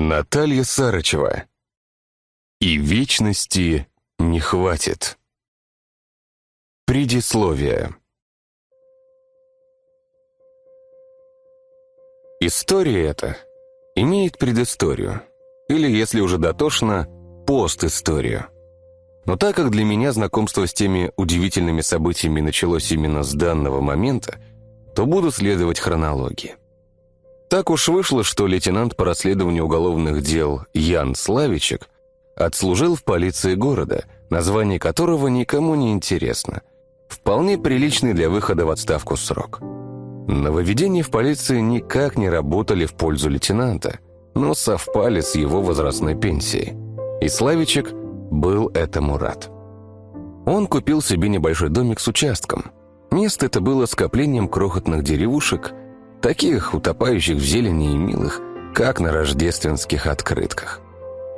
Наталья Сарычева. И вечности не хватит. Предисловие. История эта имеет предысторию, или, если уже дотошно, постисторию. Но так как для меня знакомство с теми удивительными событиями началось именно с данного момента, то буду следовать хронологии. Так уж вышло, что лейтенант по расследованию уголовных дел Ян Славичек отслужил в полиции города, название которого никому не интересно. Вполне приличный для выхода в отставку срок. Нововведения в полиции никак не работали в пользу лейтенанта, но совпали с его возрастной пенсией. И Славичек был этому рад. Он купил себе небольшой домик с участком. Место это было скоплением крохотных деревушек – таких утопающих в зелени и милых, как на рождественских открытках.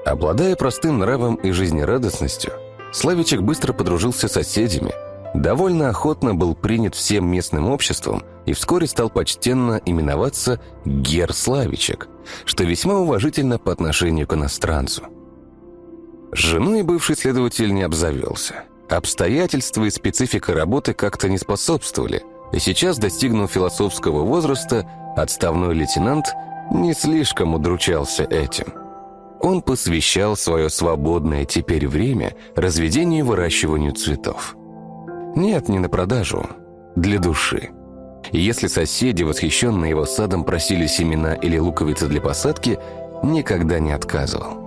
Обладая простым нравом и жизнерадостностью, Славичек быстро подружился с соседями, довольно охотно был принят всем местным обществом и вскоре стал почтенно именоваться Гер Славичек, что весьма уважительно по отношению к иностранцу. Женой бывший следователь не обзавелся. Обстоятельства и специфика работы как-то не способствовали – и сейчас, достигнув философского возраста, отставной лейтенант не слишком удручался этим. Он посвящал свое свободное теперь время разведению и выращиванию цветов. Нет, не на продажу, для души. Если соседи, восхищенные его садом, просили семена или луковицы для посадки, никогда не отказывал.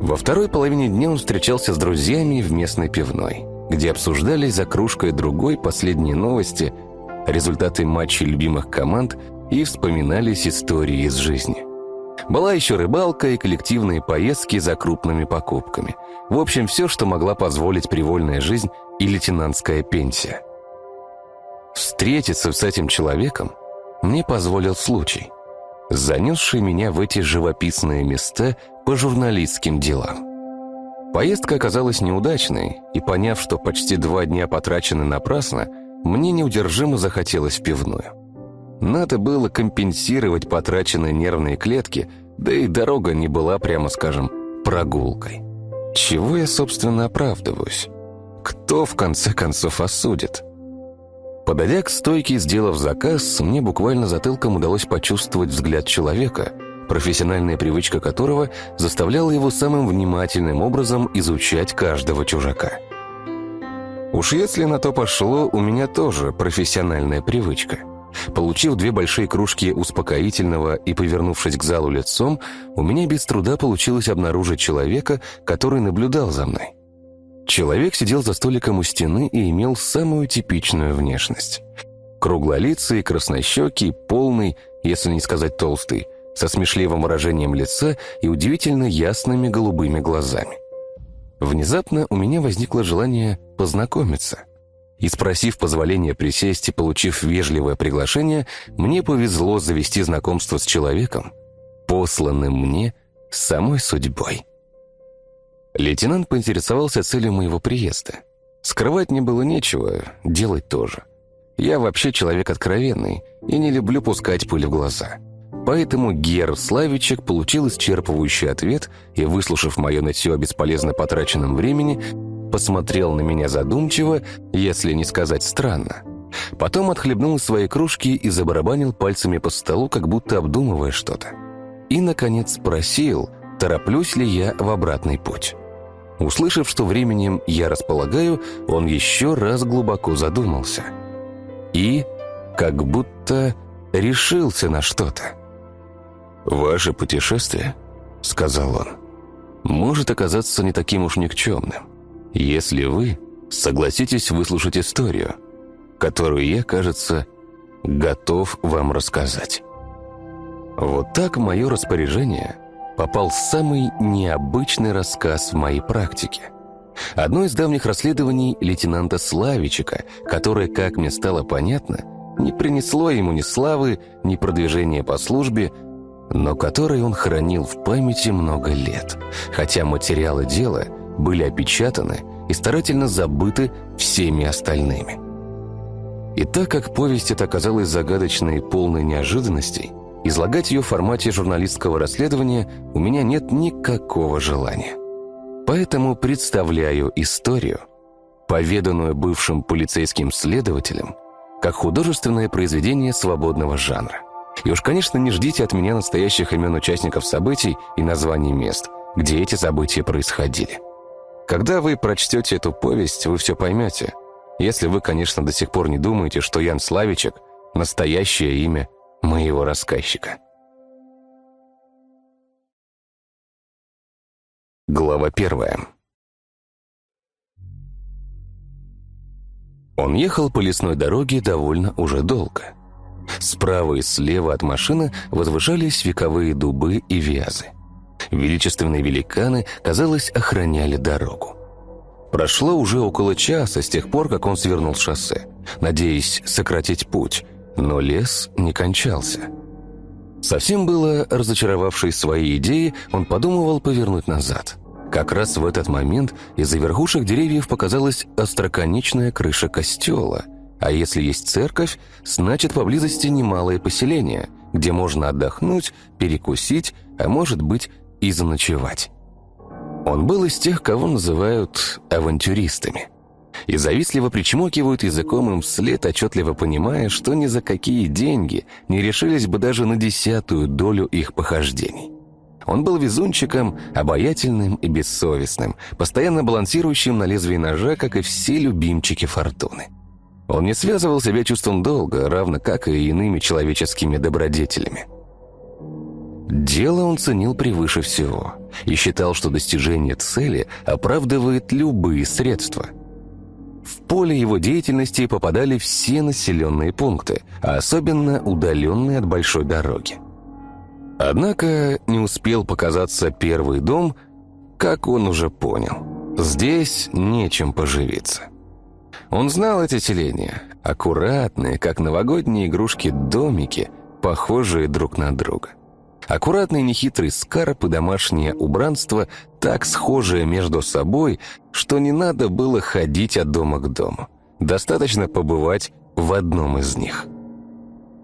Во второй половине дня он встречался с друзьями в местной пивной где обсуждали за кружкой другой последние новости, результаты матчей любимых команд и вспоминались истории из жизни. Была еще рыбалка и коллективные поездки за крупными покупками. В общем, все, что могла позволить привольная жизнь и лейтенантская пенсия. Встретиться с этим человеком мне позволил случай, занесший меня в эти живописные места по журналистским делам. Поездка оказалась неудачной, и поняв, что почти два дня потрачены напрасно, мне неудержимо захотелось в пивную. Надо было компенсировать потраченные нервные клетки, да и дорога не была, прямо скажем, прогулкой. Чего я, собственно, оправдываюсь? Кто, в конце концов, осудит? Подойдя к стойке и сделав заказ, мне буквально затылком удалось почувствовать взгляд человека, профессиональная привычка которого заставляла его самым внимательным образом изучать каждого чужака. Уж если на то пошло, у меня тоже профессиональная привычка. Получив две большие кружки успокоительного и повернувшись к залу лицом, у меня без труда получилось обнаружить человека, который наблюдал за мной. Человек сидел за столиком у стены и имел самую типичную внешность. Круглолицый, краснощекий, полный, если не сказать толстый, со смешливым выражением лица и удивительно ясными голубыми глазами. Внезапно у меня возникло желание познакомиться. И спросив позволения присесть и получив вежливое приглашение, мне повезло завести знакомство с человеком, посланным мне самой судьбой. Лейтенант поинтересовался целью моего приезда. Скрывать мне было нечего, делать тоже. Я вообще человек откровенный и не люблю пускать пыль в глаза. Поэтому Гер Славичек получил исчерпывающий ответ и, выслушав мое нытье о бесполезно потраченном времени, посмотрел на меня задумчиво, если не сказать странно. Потом отхлебнул из своей кружки и забарабанил пальцами по столу, как будто обдумывая что-то. И, наконец, спросил, тороплюсь ли я в обратный путь. Услышав, что временем я располагаю, он еще раз глубоко задумался. И как будто решился на что-то. «Ваше путешествие, — сказал он, — может оказаться не таким уж никчемным, если вы согласитесь выслушать историю, которую я, кажется, готов вам рассказать». Вот так в мое распоряжение попал самый необычный рассказ в моей практике. Одно из давних расследований лейтенанта Славичика, которое, как мне стало понятно, не принесло ему ни славы, ни продвижения по службе, но который он хранил в памяти много лет, хотя материалы дела были опечатаны и старательно забыты всеми остальными. И так как повесть эта оказалась загадочной и полной неожиданностей, излагать ее в формате журналистского расследования у меня нет никакого желания. Поэтому представляю историю, поведанную бывшим полицейским следователем, как художественное произведение свободного жанра. И уж, конечно, не ждите от меня настоящих имен участников событий и названий мест, где эти события происходили. Когда вы прочтете эту повесть, вы все поймете. Если вы, конечно, до сих пор не думаете, что Ян Славичек – настоящее имя моего рассказчика. Глава первая. Он ехал по лесной дороге довольно уже долго. Справа и слева от машины возвышались вековые дубы и вязы. Величественные великаны, казалось, охраняли дорогу. Прошло уже около часа с тех пор, как он свернул шоссе, надеясь сократить путь, но лес не кончался. Совсем было разочаровавшись своей идеей, он подумывал повернуть назад. Как раз в этот момент из-за верхушек деревьев показалась остроконечная крыша костела. А если есть церковь, значит поблизости немалое поселение, где можно отдохнуть, перекусить, а может быть и заночевать. Он был из тех, кого называют авантюристами. И завистливо причмокивают языком им вслед, отчетливо понимая, что ни за какие деньги не решились бы даже на десятую долю их похождений. Он был везунчиком, обаятельным и бессовестным, постоянно балансирующим на лезвии ножа, как и все любимчики фортуны. Он не связывал себя чувством долга, равно как и иными человеческими добродетелями. Дело он ценил превыше всего и считал, что достижение цели оправдывает любые средства. В поле его деятельности попадали все населенные пункты, а особенно удаленные от большой дороги. Однако не успел показаться первый дом, как он уже понял. Здесь нечем поживиться. Он знал эти селения, аккуратные, как новогодние игрушки домики, похожие друг на друга. Аккуратный нехитрый скарб и домашнее убранство так схожие между собой, что не надо было ходить от дома к дому. Достаточно побывать в одном из них.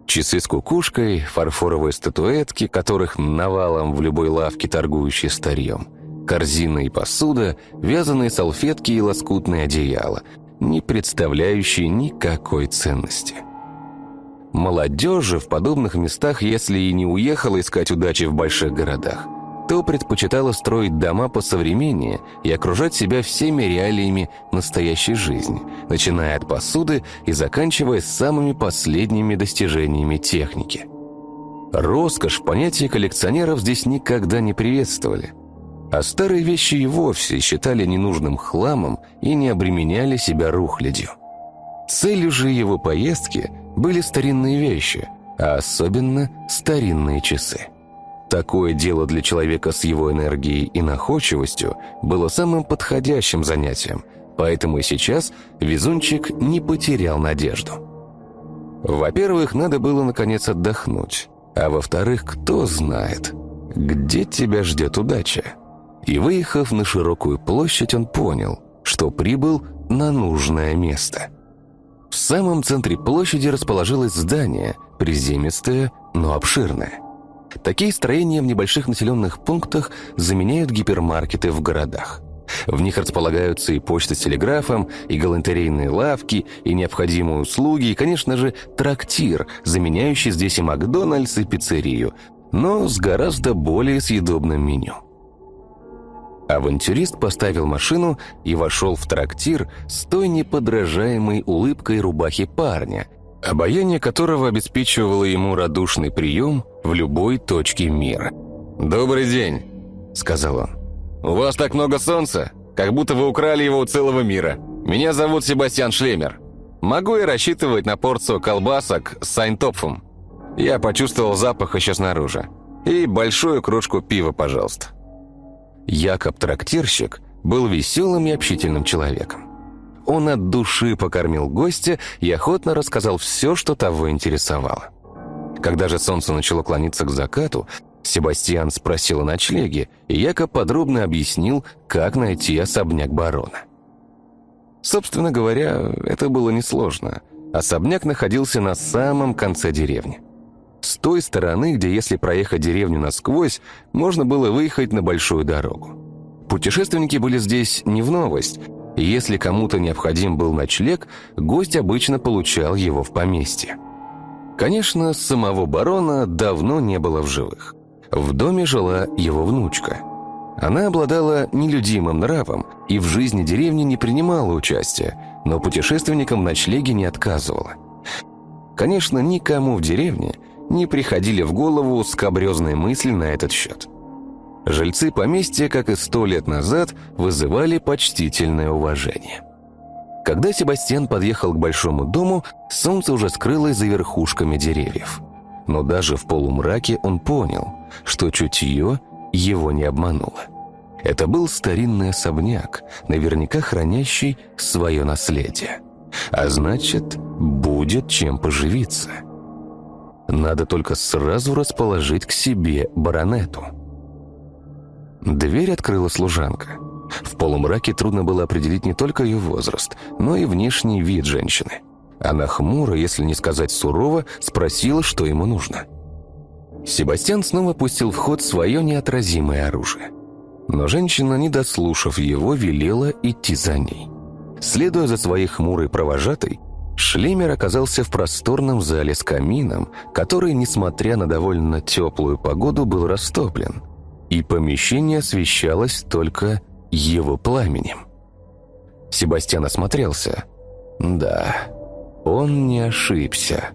Часы с кукушкой, фарфоровые статуэтки, которых навалом в любой лавке, торгующей старьем. Корзина и посуда, вязаные салфетки и лоскутные одеяла, не представляющие никакой ценности. Молодежи в подобных местах, если и не уехала искать удачи в больших городах, то предпочитала строить дома посовременнее и окружать себя всеми реалиями настоящей жизни, начиная от посуды и заканчивая самыми последними достижениями техники. Роскошь понятия коллекционеров здесь никогда не приветствовали, а старые вещи и вовсе считали ненужным хламом и не обременяли себя рухлядью. Целью же его поездки были старинные вещи, а особенно старинные часы. Такое дело для человека с его энергией и находчивостью было самым подходящим занятием, поэтому и сейчас везунчик не потерял надежду. Во-первых, надо было наконец отдохнуть, а во-вторых, кто знает, где тебя ждет удача. И выехав на широкую площадь, он понял, что прибыл на нужное место. В самом центре площади расположилось здание, приземистое, но обширное – Такие строения в небольших населенных пунктах заменяют гипермаркеты в городах. В них располагаются и почта с телеграфом, и галантерейные лавки, и необходимые услуги, и, конечно же, трактир, заменяющий здесь и Макдональдс, и пиццерию, но с гораздо более съедобным меню. Авантюрист поставил машину и вошел в трактир с той неподражаемой улыбкой рубахи парня, обаяние которого обеспечивало ему радушный прием в любой точке мира. «Добрый день», — сказал он. «У вас так много солнца, как будто вы украли его у целого мира. Меня зовут Себастьян Шлемер. Могу я рассчитывать на порцию колбасок с сайнтопфом? Я почувствовал запах еще снаружи. И большую кружку пива, пожалуйста». Якоб-трактирщик был веселым и общительным человеком. Он от души покормил гостя и охотно рассказал все, что того интересовало. Когда же солнце начало клониться к закату, Себастьян спросил о ночлеге, и Якоб подробно объяснил, как найти особняк барона. Собственно говоря, это было несложно. Особняк находился на самом конце деревни. С той стороны, где если проехать деревню насквозь, можно было выехать на большую дорогу. Путешественники были здесь не в новость, если кому-то необходим был ночлег, гость обычно получал его в поместье. Конечно, самого барона давно не было в живых. В доме жила его внучка. Она обладала нелюдимым нравом и в жизни деревни не принимала участия, но путешественникам в ночлеге не отказывала. Конечно, никому в деревне не приходили в голову скобрезные мысли на этот счет. Жильцы поместья, как и сто лет назад, вызывали почтительное уважение. Когда Себастьян подъехал к большому дому, солнце уже скрылось за верхушками деревьев. Но даже в полумраке он понял, что чутье его не обмануло. Это был старинный особняк, наверняка хранящий свое наследие. А значит, будет чем поживиться. Надо только сразу расположить к себе баронету. Дверь открыла служанка. В полумраке трудно было определить не только ее возраст, но и внешний вид женщины. Она хмуро, если не сказать сурово, спросила, что ему нужно. Себастьян снова пустил в ход свое неотразимое оружие. Но женщина, не дослушав его, велела идти за ней. Следуя за своей хмурой провожатой, Шлемер оказался в просторном зале с камином, который, несмотря на довольно теплую погоду, был растоплен, и помещение освещалось только его пламенем. Себастьян осмотрелся. Да, он не ошибся.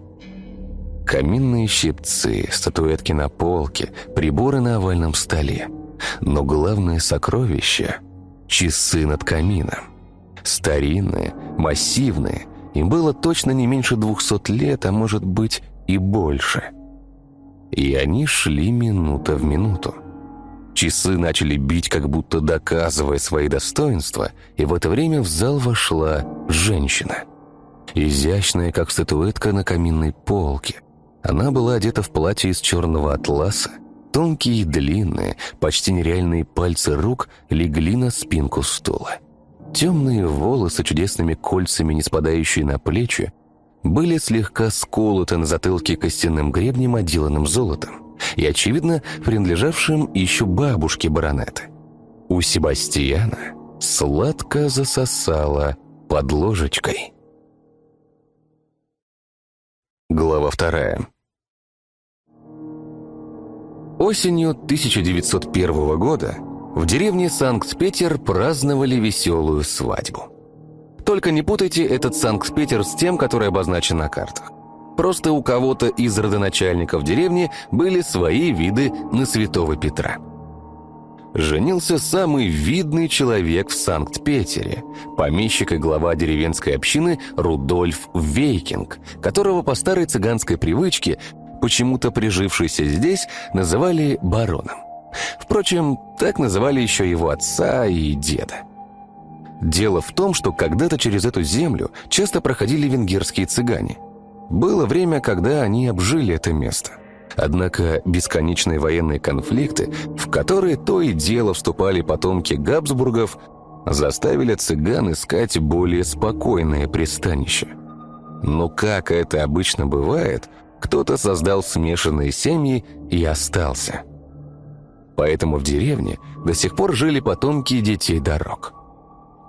Каминные щипцы, статуэтки на полке, приборы на овальном столе. Но главное сокровище — часы над камином. Старинные, массивные, им было точно не меньше двухсот лет, а может быть и больше. И они шли минута в минуту. Часы начали бить, как будто доказывая свои достоинства, и в это время в зал вошла женщина. Изящная, как статуэтка на каминной полке. Она была одета в платье из черного атласа. Тонкие и длинные, почти нереальные пальцы рук легли на спинку стула. Темные волосы чудесными кольцами, не спадающие на плечи, были слегка сколоты на затылке костяным гребнем, отделанным золотом и, очевидно, принадлежавшим еще бабушке баронета. У Себастьяна сладко засосало под ложечкой. Глава вторая. Осенью 1901 года в деревне Санкт-Петер праздновали веселую свадьбу. Только не путайте этот Санкт-Петер с тем, который обозначен на картах. Просто у кого-то из родоначальников деревни были свои виды на святого Петра. Женился самый видный человек в Санкт-Петере, помещик и глава деревенской общины Рудольф Вейкинг, которого по старой цыганской привычке, почему-то прижившийся здесь, называли бароном. Впрочем, так называли еще его отца и деда. Дело в том, что когда-то через эту землю часто проходили венгерские цыгане – было время, когда они обжили это место. Однако бесконечные военные конфликты, в которые то и дело вступали потомки Габсбургов, заставили цыган искать более спокойное пристанище. Но как это обычно бывает, кто-то создал смешанные семьи и остался. Поэтому в деревне до сих пор жили потомки детей дорог.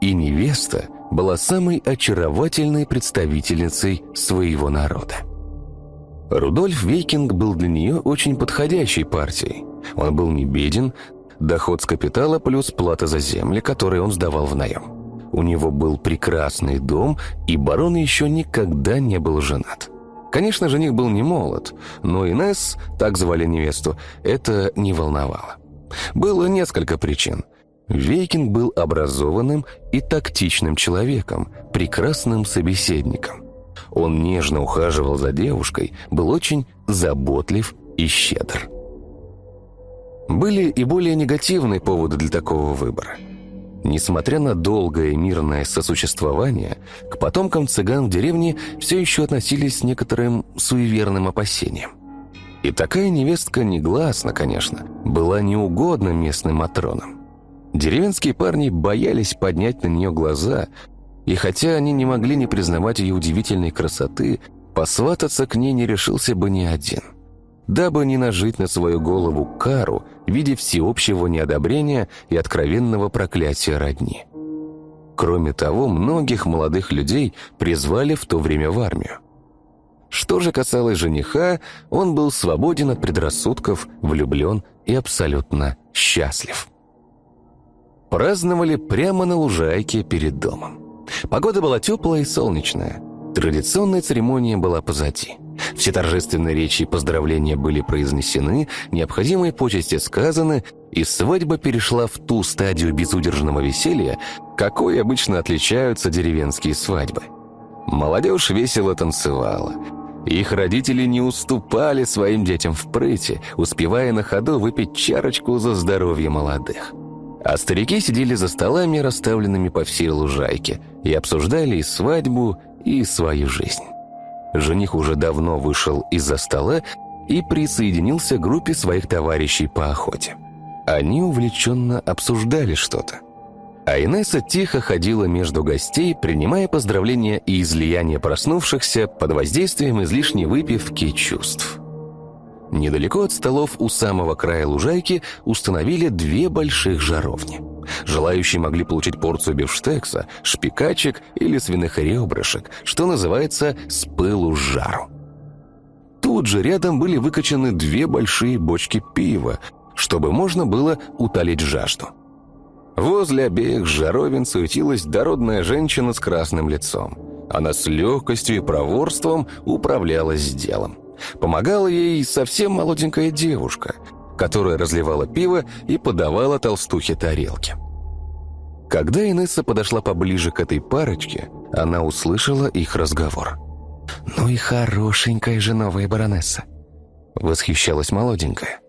И невеста была самой очаровательной представительницей своего народа. Рудольф Вейкинг был для нее очень подходящей партией. Он был не беден, доход с капитала плюс плата за земли, которые он сдавал в наем. У него был прекрасный дом, и барон еще никогда не был женат. Конечно, жених был не молод, но Инесс, так звали невесту, это не волновало. Было несколько причин. Вейкин был образованным и тактичным человеком, прекрасным собеседником. Он нежно ухаживал за девушкой, был очень заботлив и щедр. Были и более негативные поводы для такого выбора. Несмотря на долгое мирное сосуществование, к потомкам цыган в деревне все еще относились с некоторым суеверным опасением. И такая невестка негласно, конечно, была неугодна местным матронам. Деревенские парни боялись поднять на нее глаза, и хотя они не могли не признавать ее удивительной красоты, посвататься к ней не решился бы ни один. дабы не нажить на свою голову кару в виде всеобщего неодобрения и откровенного проклятия родни. Кроме того, многих молодых людей призвали в то время в армию. Что же касалось жениха, он был свободен от предрассудков, влюблен и абсолютно счастлив. Праздновали прямо на лужайке перед домом. Погода была теплая и солнечная. Традиционная церемония была позади. Все торжественные речи и поздравления были произнесены, необходимые почести сказаны, и свадьба перешла в ту стадию безудержного веселья, какой обычно отличаются деревенские свадьбы. Молодежь весело танцевала. Их родители не уступали своим детям в прыти, успевая на ходу выпить чарочку за здоровье молодых. А старики сидели за столами, расставленными по всей лужайке, и обсуждали и свадьбу, и свою жизнь. Жених уже давно вышел из-за стола и присоединился к группе своих товарищей по охоте. Они увлеченно обсуждали что-то. А Инесса тихо ходила между гостей, принимая поздравления и излияния проснувшихся под воздействием излишней выпивки чувств. Недалеко от столов у самого края лужайки установили две больших жаровни. Желающие могли получить порцию бифштекса, шпикачек или свиных ребрышек, что называется «с пылу с жару». Тут же рядом были выкачаны две большие бочки пива, чтобы можно было утолить жажду. Возле обеих жаровин суетилась дородная женщина с красным лицом. Она с легкостью и проворством управлялась делом. Помогала ей совсем молоденькая девушка, которая разливала пиво и подавала толстухе тарелки. Когда Инесса подошла поближе к этой парочке, она услышала их разговор. «Ну и хорошенькая же новая баронесса!» Восхищалась молоденькая.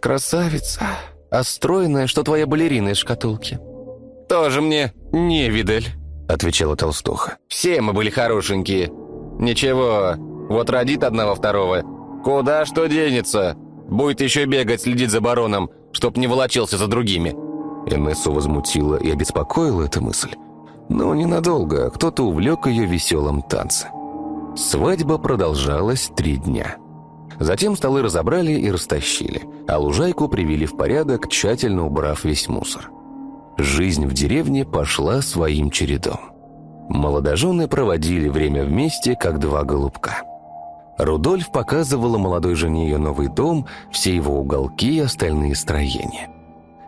«Красавица! А стройная, что твоя балерина из шкатулки!» «Тоже мне не видаль!» Отвечала толстуха. «Все мы были хорошенькие! Ничего, вот родит одного второго. Куда что денется? Будет еще бегать, следить за бароном, чтоб не волочился за другими». Инессу возмутила и обеспокоила эта мысль. Но ненадолго кто-то увлек ее веселым танцем. Свадьба продолжалась три дня. Затем столы разобрали и растащили, а лужайку привели в порядок, тщательно убрав весь мусор. Жизнь в деревне пошла своим чередом. Молодожены проводили время вместе, как два голубка. Рудольф показывала молодой жене ее новый дом, все его уголки и остальные строения.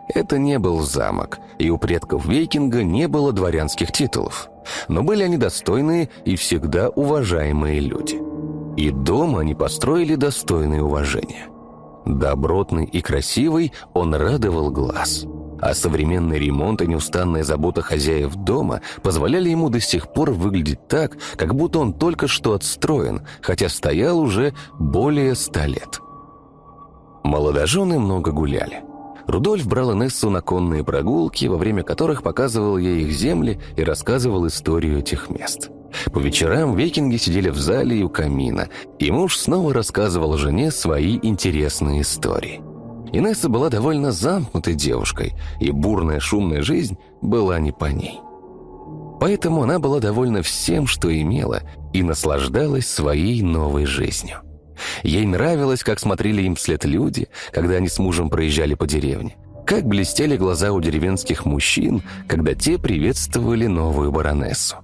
Это не был замок, и у предков Вейкинга не было дворянских титулов. Но были они достойные и всегда уважаемые люди. И дом они построили достойное уважения. Добротный и красивый, он радовал глаз. А современный ремонт и неустанная забота хозяев дома позволяли ему до сих пор выглядеть так, как будто он только что отстроен, хотя стоял уже более ста лет. Молодожены много гуляли. Рудольф брал Инессу на конные прогулки, во время которых показывал ей их земли и рассказывал историю этих мест. По вечерам викинги сидели в зале и у камина, и муж снова рассказывал жене свои интересные истории. Инесса была довольно замкнутой девушкой, и бурная шумная жизнь была не по ней. Поэтому она была довольна всем, что имела, и наслаждалась своей новой жизнью. Ей нравилось, как смотрели им вслед люди, когда они с мужем проезжали по деревне. Как блестели глаза у деревенских мужчин, когда те приветствовали новую баронессу.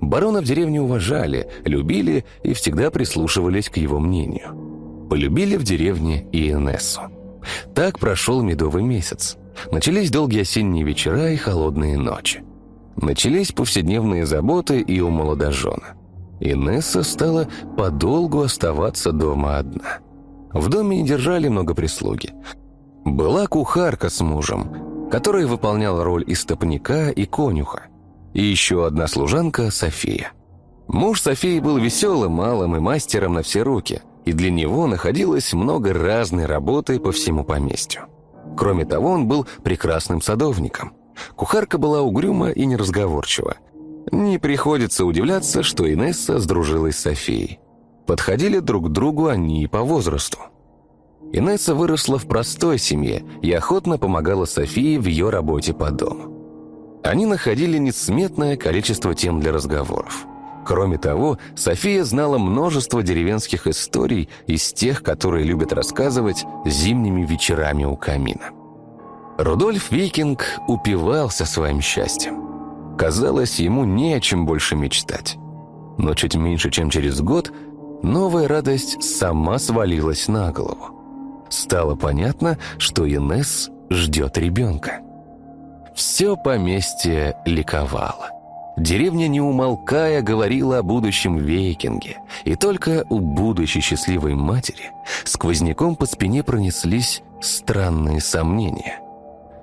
Барона в деревне уважали, любили и всегда прислушивались к его мнению. Полюбили в деревне и Инессу. Так прошел медовый месяц. Начались долгие осенние вечера и холодные ночи. Начались повседневные заботы и у молодожена. Инесса стала подолгу оставаться дома одна. В доме держали много прислуги. Была кухарка с мужем, которая выполняла роль истопника и конюха. И еще одна служанка София. Муж Софии был веселым, малым и мастером на все руки, и для него находилось много разной работы по всему поместью. Кроме того, он был прекрасным садовником. Кухарка была угрюма и неразговорчива, не приходится удивляться, что Инесса сдружилась с Софией. Подходили друг к другу они и по возрасту. Инесса выросла в простой семье и охотно помогала Софии в ее работе по дому. Они находили несметное количество тем для разговоров. Кроме того, София знала множество деревенских историй из тех, которые любят рассказывать зимними вечерами у камина. Рудольф Викинг упивался своим счастьем. Казалось, ему не о чем больше мечтать. Но чуть меньше, чем через год, новая радость сама свалилась на голову. Стало понятно, что Инесс ждет ребенка. Все поместье ликовало. Деревня, не умолкая, говорила о будущем викинге, и только у будущей счастливой матери сквозняком по спине пронеслись странные сомнения.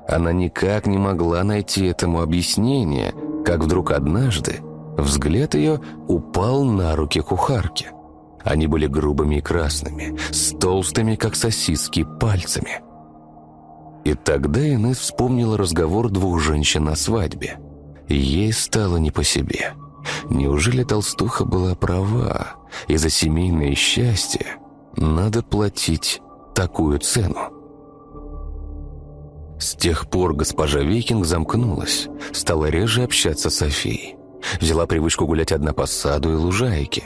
Она никак не могла найти этому объяснение, как вдруг однажды взгляд ее упал на руки кухарки. Они были грубыми и красными, с толстыми, как сосиски, пальцами. И тогда Инесс вспомнила разговор двух женщин на свадьбе – Ей стало не по себе. Неужели толстуха была права, и за семейное счастье надо платить такую цену? С тех пор госпожа Викинг замкнулась, стала реже общаться с Софией. Взяла привычку гулять одна по саду и лужайке.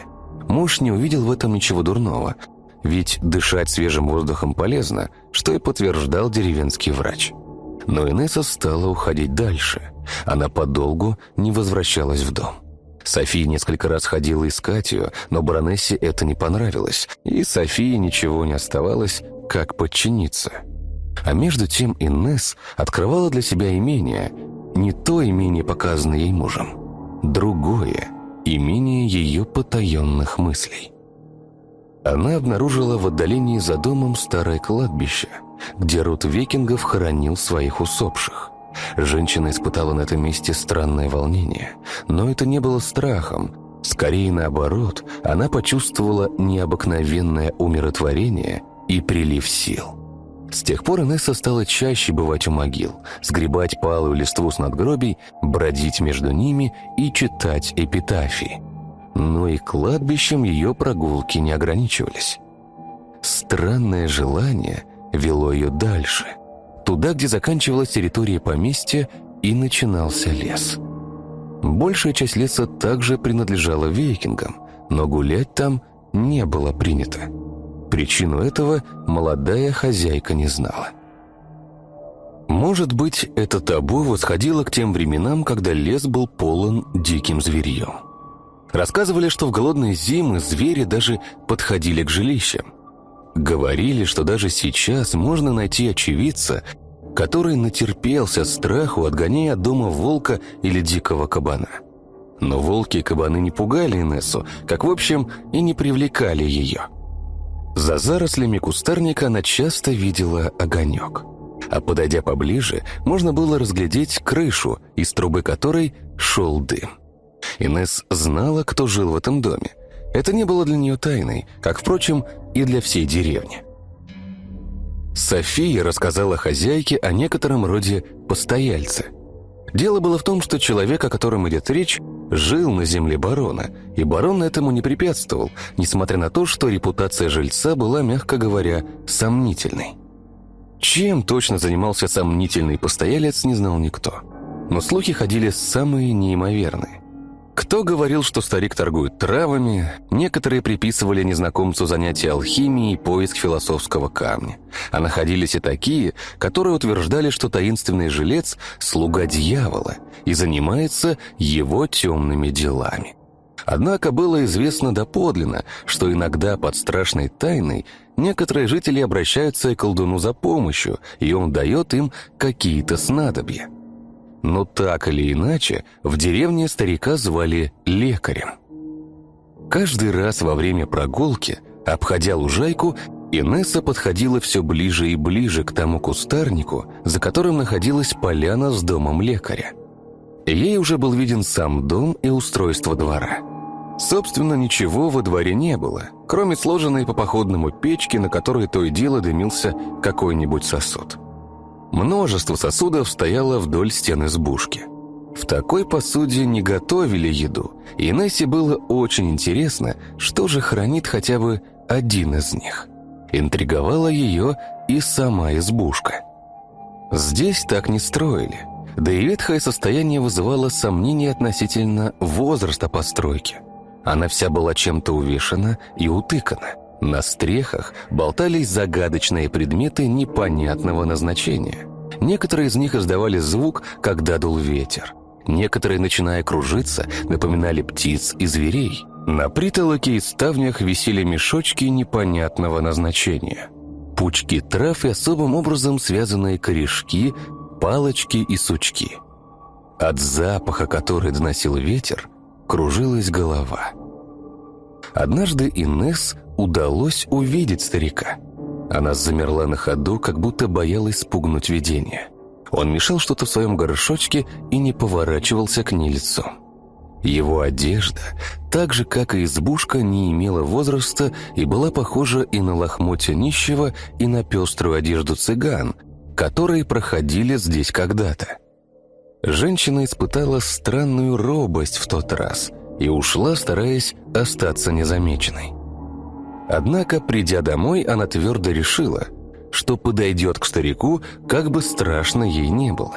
Муж не увидел в этом ничего дурного, ведь дышать свежим воздухом полезно, что и подтверждал деревенский врач. Но Инесса стала уходить дальше. Она подолгу не возвращалась в дом. София несколько раз ходила искать ее, но баронессе это не понравилось, и Софии ничего не оставалось, как подчиниться. А между тем Инесс открывала для себя имение, не то имение, показанное ей мужем, другое, имение ее потаенных мыслей. Она обнаружила в отдалении за домом старое кладбище – где род викингов хоронил своих усопших. Женщина испытала на этом месте странное волнение, но это не было страхом. Скорее наоборот, она почувствовала необыкновенное умиротворение и прилив сил. С тех пор Инесса стала чаще бывать у могил, сгребать палую листву с надгробий, бродить между ними и читать эпитафии. Но и кладбищем ее прогулки не ограничивались. Странное желание вело ее дальше, туда, где заканчивалась территория поместья и начинался лес. Большая часть леса также принадлежала викингам, но гулять там не было принято. Причину этого молодая хозяйка не знала. Может быть, это табу восходило к тем временам, когда лес был полон диким зверьем. Рассказывали, что в голодные зимы звери даже подходили к жилищам. Говорили, что даже сейчас можно найти очевидца, который натерпелся страху, отгоняя от дома волка или дикого кабана. Но волки и кабаны не пугали Инессу, как, в общем, и не привлекали ее. За зарослями кустарника она часто видела огонек. А подойдя поближе, можно было разглядеть крышу, из трубы которой шел дым. Инесс знала, кто жил в этом доме. Это не было для нее тайной, как, впрочем, и для всей деревни. София рассказала хозяйке о некотором роде постояльце. Дело было в том, что человек, о котором идет речь, жил на земле барона, и барон этому не препятствовал, несмотря на то, что репутация жильца была, мягко говоря, сомнительной. Чем точно занимался сомнительный постоялец, не знал никто. Но слухи ходили самые неимоверные. Кто говорил, что старик торгует травами, некоторые приписывали незнакомцу занятия алхимией и поиск философского камня. А находились и такие, которые утверждали, что таинственный жилец – слуга дьявола и занимается его темными делами. Однако было известно доподлинно, что иногда под страшной тайной некоторые жители обращаются к колдуну за помощью, и он дает им какие-то снадобья. Но так или иначе, в деревне старика звали лекарем. Каждый раз во время прогулки, обходя лужайку, Инесса подходила все ближе и ближе к тому кустарнику, за которым находилась поляна с домом лекаря. Ей уже был виден сам дом и устройство двора. Собственно, ничего во дворе не было, кроме сложенной по походному печки, на которой то и дело дымился какой-нибудь сосуд. Множество сосудов стояло вдоль стены избушки. В такой посуде не готовили еду, и Нессе было очень интересно, что же хранит хотя бы один из них. Интриговала ее и сама избушка. Здесь так не строили, да и ветхое состояние вызывало сомнения относительно возраста постройки. Она вся была чем-то увешана и утыкана. На стрехах болтались загадочные предметы непонятного назначения. Некоторые из них издавали звук, когда дул ветер. Некоторые, начиная кружиться, напоминали птиц и зверей. На притолоке и ставнях висели мешочки непонятного назначения. Пучки трав и особым образом связанные корешки, палочки и сучки. От запаха, который доносил ветер, кружилась голова. Однажды Инесс удалось увидеть старика. Она замерла на ходу, как будто боялась спугнуть видение. Он мешал что-то в своем горшочке и не поворачивался к ней лицом. Его одежда, так же, как и избушка, не имела возраста и была похожа и на лохмотья нищего, и на пеструю одежду цыган, которые проходили здесь когда-то. Женщина испытала странную робость в тот раз и ушла, стараясь остаться незамеченной. Однако, придя домой, она твердо решила, что подойдет к старику, как бы страшно ей не было.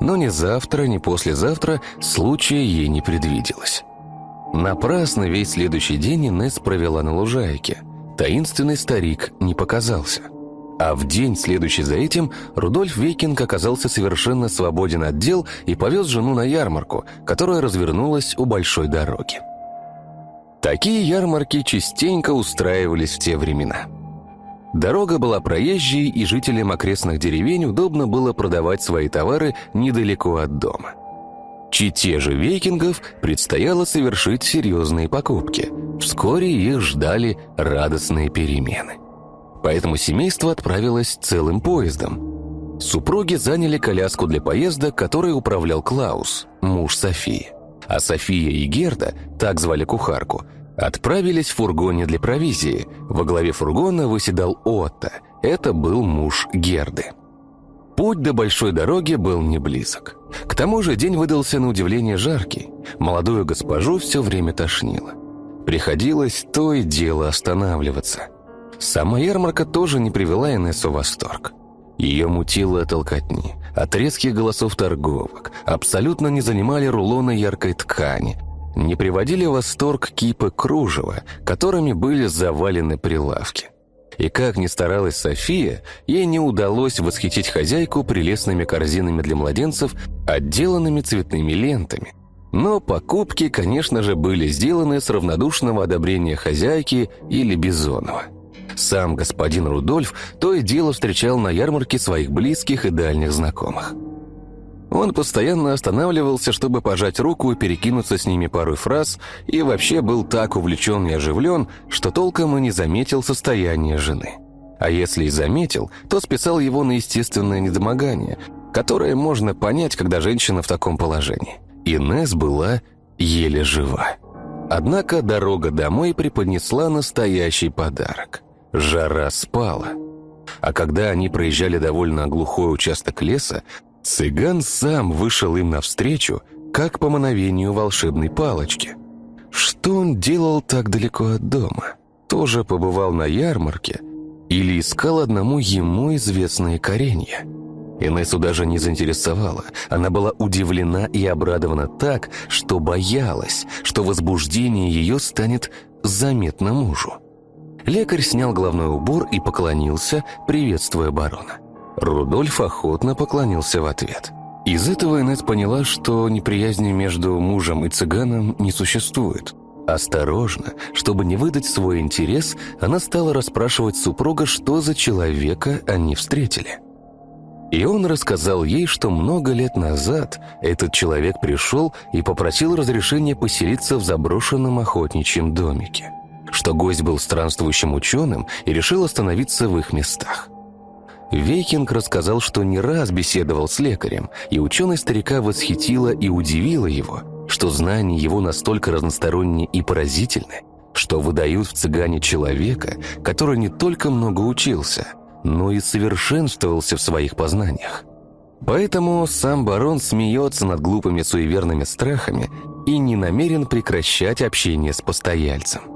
Но ни завтра, ни послезавтра случая ей не предвиделось. Напрасно весь следующий день Инесс провела на лужайке. Таинственный старик не показался. А в день, следующий за этим, Рудольф Вейкинг оказался совершенно свободен от дел и повез жену на ярмарку, которая развернулась у большой дороги. Такие ярмарки частенько устраивались в те времена. Дорога была проезжей, и жителям окрестных деревень удобно было продавать свои товары недалеко от дома. Чите же викингов предстояло совершить серьезные покупки. Вскоре их ждали радостные перемены. Поэтому семейство отправилось целым поездом. Супруги заняли коляску для поезда, которой управлял Клаус, муж Софии. А София и Герда, так звали кухарку, Отправились в фургоне для провизии. Во главе фургона выседал Отто. Это был муж Герды. Путь до большой дороги был не близок. К тому же день выдался на удивление жаркий. Молодую госпожу все время тошнило. Приходилось то и дело останавливаться. Сама ярмарка тоже не привела Инессу в восторг. Ее мутило от толкотни, от резких голосов торговок, абсолютно не занимали рулоны яркой ткани, не приводили в восторг кипы кружева, которыми были завалены прилавки. И как ни старалась София, ей не удалось восхитить хозяйку прелестными корзинами для младенцев, отделанными цветными лентами. Но покупки, конечно же, были сделаны с равнодушного одобрения хозяйки или Бизонова. Сам господин Рудольф то и дело встречал на ярмарке своих близких и дальних знакомых. Он постоянно останавливался, чтобы пожать руку перекинуться с ними пару фраз, и вообще был так увлечен и оживлен, что толком и не заметил состояние жены. А если и заметил, то списал его на естественное недомогание, которое можно понять, когда женщина в таком положении. Инесс была еле жива. Однако дорога домой преподнесла настоящий подарок. Жара спала. А когда они проезжали довольно глухой участок леса, Цыган сам вышел им навстречу, как по мановению волшебной палочки. Что он делал так далеко от дома? Тоже побывал на ярмарке? Или искал одному ему известные коренья? Инессу даже не заинтересовала. Она была удивлена и обрадована так, что боялась, что возбуждение ее станет заметно мужу. Лекарь снял головной убор и поклонился, приветствуя барона. Рудольф охотно поклонился в ответ. Из этого Инесс поняла, что неприязни между мужем и цыганом не существует. Осторожно, чтобы не выдать свой интерес, она стала расспрашивать супруга, что за человека они встретили. И он рассказал ей, что много лет назад этот человек пришел и попросил разрешения поселиться в заброшенном охотничьем домике, что гость был странствующим ученым и решил остановиться в их местах. Вейкинг рассказал, что не раз беседовал с лекарем, и ученый старика восхитила и удивила его, что знания его настолько разносторонние и поразительны, что выдают в цыгане человека, который не только много учился, но и совершенствовался в своих познаниях. Поэтому сам барон смеется над глупыми суеверными страхами и не намерен прекращать общение с постояльцем.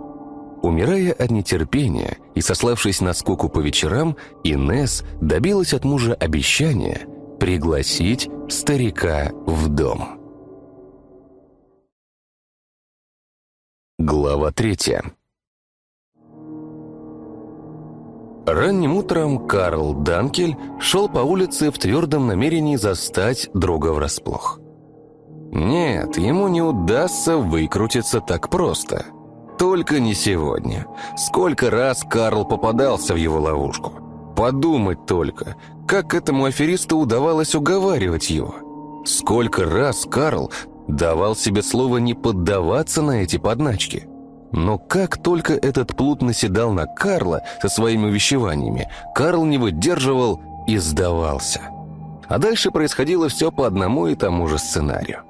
Умирая от нетерпения и сославшись на скуку по вечерам, Инес добилась от мужа обещания пригласить старика в дом. Глава третья. Ранним утром Карл Данкель шел по улице в твердом намерении застать друга врасплох. Нет, ему не удастся выкрутиться так просто. Только не сегодня. Сколько раз Карл попадался в его ловушку. Подумать только, как этому аферисту удавалось уговаривать его. Сколько раз Карл давал себе слово не поддаваться на эти подначки. Но как только этот плут наседал на Карла со своими увещеваниями, Карл не выдерживал и сдавался. А дальше происходило все по одному и тому же сценарию.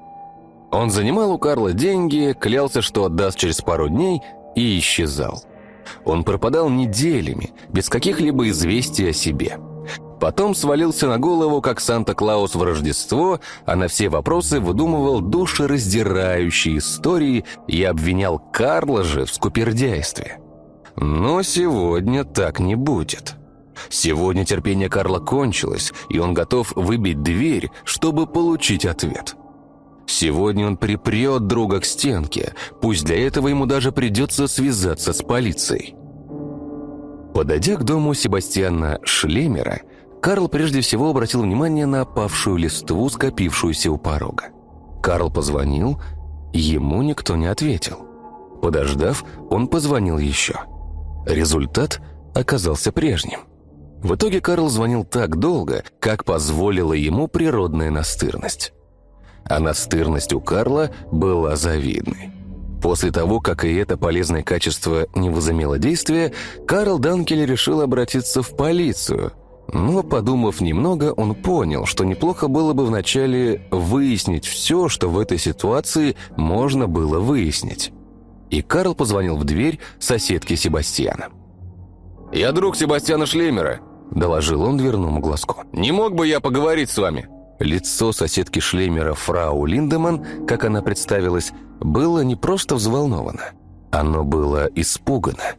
Он занимал у Карла деньги, клялся, что отдаст через пару дней, и исчезал. Он пропадал неделями, без каких-либо известий о себе – Потом свалился на голову, как Санта-Клаус в Рождество, а на все вопросы выдумывал душераздирающие истории и обвинял Карла же в скупердяйстве. Но сегодня так не будет. Сегодня терпение Карла кончилось, и он готов выбить дверь, чтобы получить ответ. Сегодня он припрет друга к стенке, пусть для этого ему даже придется связаться с полицией. Подойдя к дому Себастьяна Шлемера, Карл прежде всего обратил внимание на опавшую листву, скопившуюся у порога. Карл позвонил, ему никто не ответил. Подождав, он позвонил еще. Результат оказался прежним. В итоге Карл звонил так долго, как позволила ему природная настырность. А настырность у Карла была завидной. После того, как и это полезное качество не возымело действия, Карл Данкель решил обратиться в полицию – но, подумав немного, он понял, что неплохо было бы вначале выяснить все, что в этой ситуации можно было выяснить. И Карл позвонил в дверь соседке Себастьяна. «Я друг Себастьяна Шлемера», – доложил он дверному глазку. «Не мог бы я поговорить с вами?» Лицо соседки Шлемера, фрау Линдеман, как она представилась, было не просто взволновано. Оно было испугано.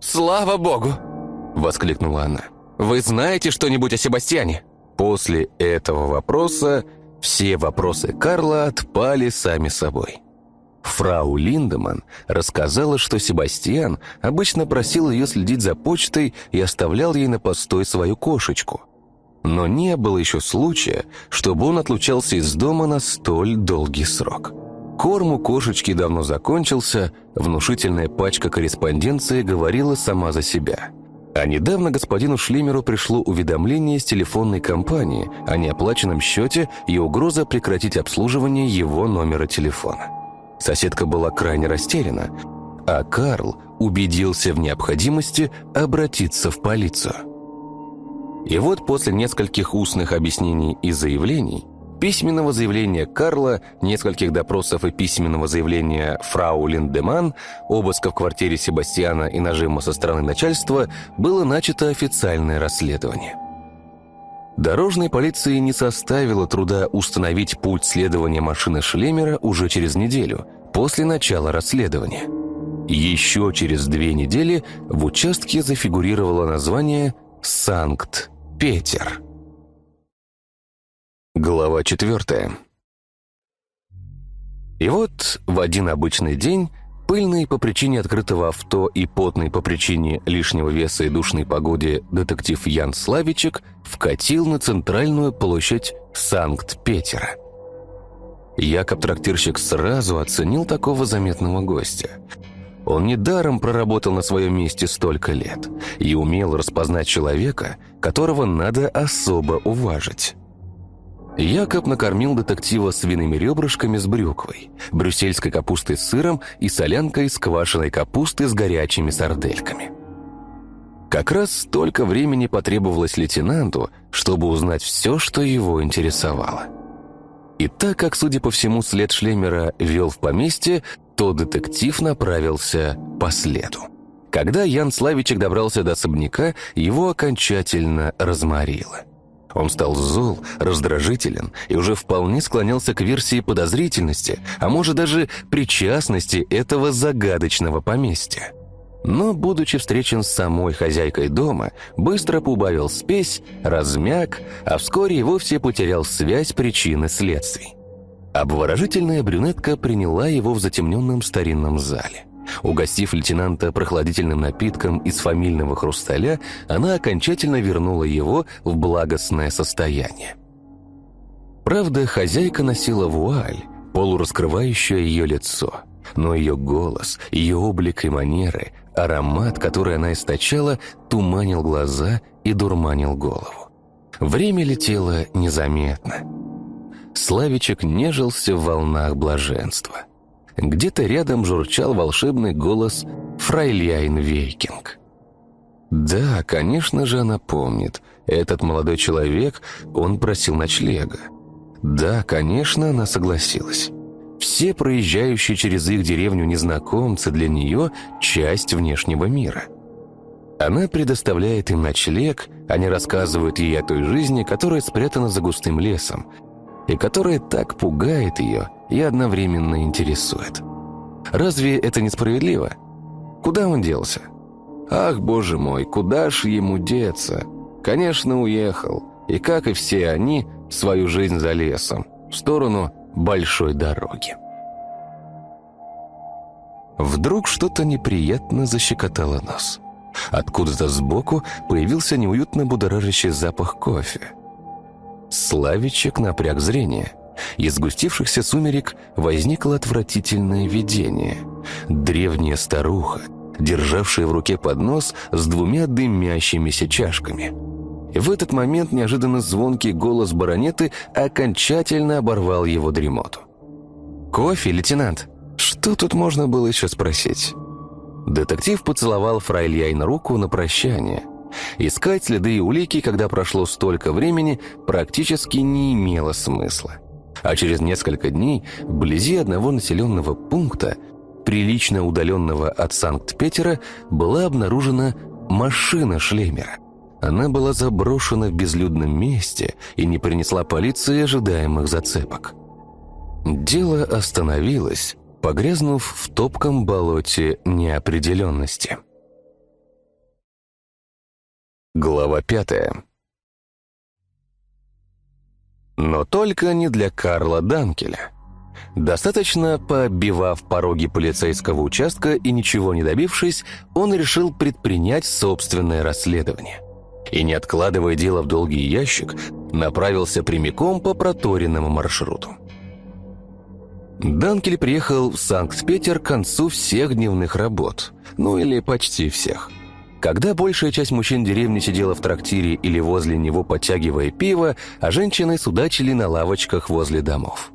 «Слава богу!» – воскликнула она. Вы знаете что-нибудь о Себастьяне?» После этого вопроса все вопросы Карла отпали сами собой. Фрау Линдеман рассказала, что Себастьян обычно просил ее следить за почтой и оставлял ей на постой свою кошечку. Но не было еще случая, чтобы он отлучался из дома на столь долгий срок. Корм у кошечки давно закончился, внушительная пачка корреспонденции говорила сама за себя – а недавно господину Шлемеру пришло уведомление с телефонной компании о неоплаченном счете и угроза прекратить обслуживание его номера телефона. Соседка была крайне растеряна, а Карл убедился в необходимости обратиться в полицию. И вот после нескольких устных объяснений и заявлений письменного заявления Карла, нескольких допросов и письменного заявления фрау Линдеман, обыска в квартире Себастьяна и нажима со стороны начальства, было начато официальное расследование. Дорожной полиции не составило труда установить путь следования машины Шлемера уже через неделю, после начала расследования. Еще через две недели в участке зафигурировало название «Санкт-Петер». Глава четвертая. И вот в один обычный день, пыльный по причине открытого авто и потный по причине лишнего веса и душной погоде детектив Ян Славичек вкатил на центральную площадь Санкт-Петера. Якоб-трактирщик сразу оценил такого заметного гостя. Он недаром проработал на своем месте столько лет и умел распознать человека, которого надо особо уважить. Якоб накормил детектива свиными ребрышками с брюквой, брюссельской капустой с сыром и солянкой с квашеной капусты с горячими сардельками. Как раз столько времени потребовалось лейтенанту, чтобы узнать все, что его интересовало. И так как, судя по всему, след Шлемера вел в поместье, то детектив направился по следу. Когда Ян Славичек добрался до особняка, его окончательно разморило – он стал зол, раздражителен и уже вполне склонялся к версии подозрительности, а может даже причастности этого загадочного поместья. Но, будучи встречен с самой хозяйкой дома, быстро поубавил спесь, размяк, а вскоре и вовсе потерял связь причины следствий. Обворожительная брюнетка приняла его в затемненном старинном зале. Угостив лейтенанта прохладительным напитком из фамильного хрусталя, она окончательно вернула его в благостное состояние. Правда, хозяйка носила вуаль, полураскрывающую ее лицо, но ее голос, ее облик и манеры, аромат, который она источала, туманил глаза и дурманил голову. Время летело незаметно. Славичек нежился в волнах блаженства. Где-то рядом журчал волшебный голос «Фрайляйн Вейкинг». Да, конечно же, она помнит. Этот молодой человек, он просил ночлега. Да, конечно, она согласилась. Все проезжающие через их деревню незнакомцы для нее – часть внешнего мира. Она предоставляет им ночлег, они рассказывают ей о той жизни, которая спрятана за густым лесом, и которая так пугает ее и одновременно интересует. Разве это несправедливо? Куда он делся? Ах, боже мой, куда ж ему деться? Конечно, уехал. И, как и все они, свою жизнь за лесом, в сторону большой дороги. Вдруг что-то неприятно защекотало нос. Откуда-то сбоку появился неуютно будоражащий запах кофе. Славичек напряг зрение. Из сгустившихся сумерек возникло отвратительное видение. Древняя старуха, державшая в руке поднос с двумя дымящимися чашками – в этот момент неожиданно звонкий голос баронеты окончательно оборвал его дремоту. «Кофе, лейтенант?» Что тут можно было еще спросить? Детектив поцеловал фрайльяйна руку на прощание. Искать следы и улики, когда прошло столько времени, практически не имело смысла. А через несколько дней, вблизи одного населенного пункта, прилично удаленного от Санкт-Петера, была обнаружена машина Шлемера. Она была заброшена в безлюдном месте и не принесла полиции ожидаемых зацепок. Дело остановилось, погрязнув в топком болоте неопределенности. Глава пятая. Но только не для Карла Данкеля. Достаточно пооббивав пороги полицейского участка и ничего не добившись, он решил предпринять собственное расследование – и, не откладывая дело в долгий ящик, направился прямиком по проторенному маршруту. Данкель приехал в Санкт-Петер к концу всех дневных работ, ну или почти всех. Когда большая часть мужчин деревни сидела в трактире или возле него подтягивая пиво, а женщины судачили на лавочках возле домов.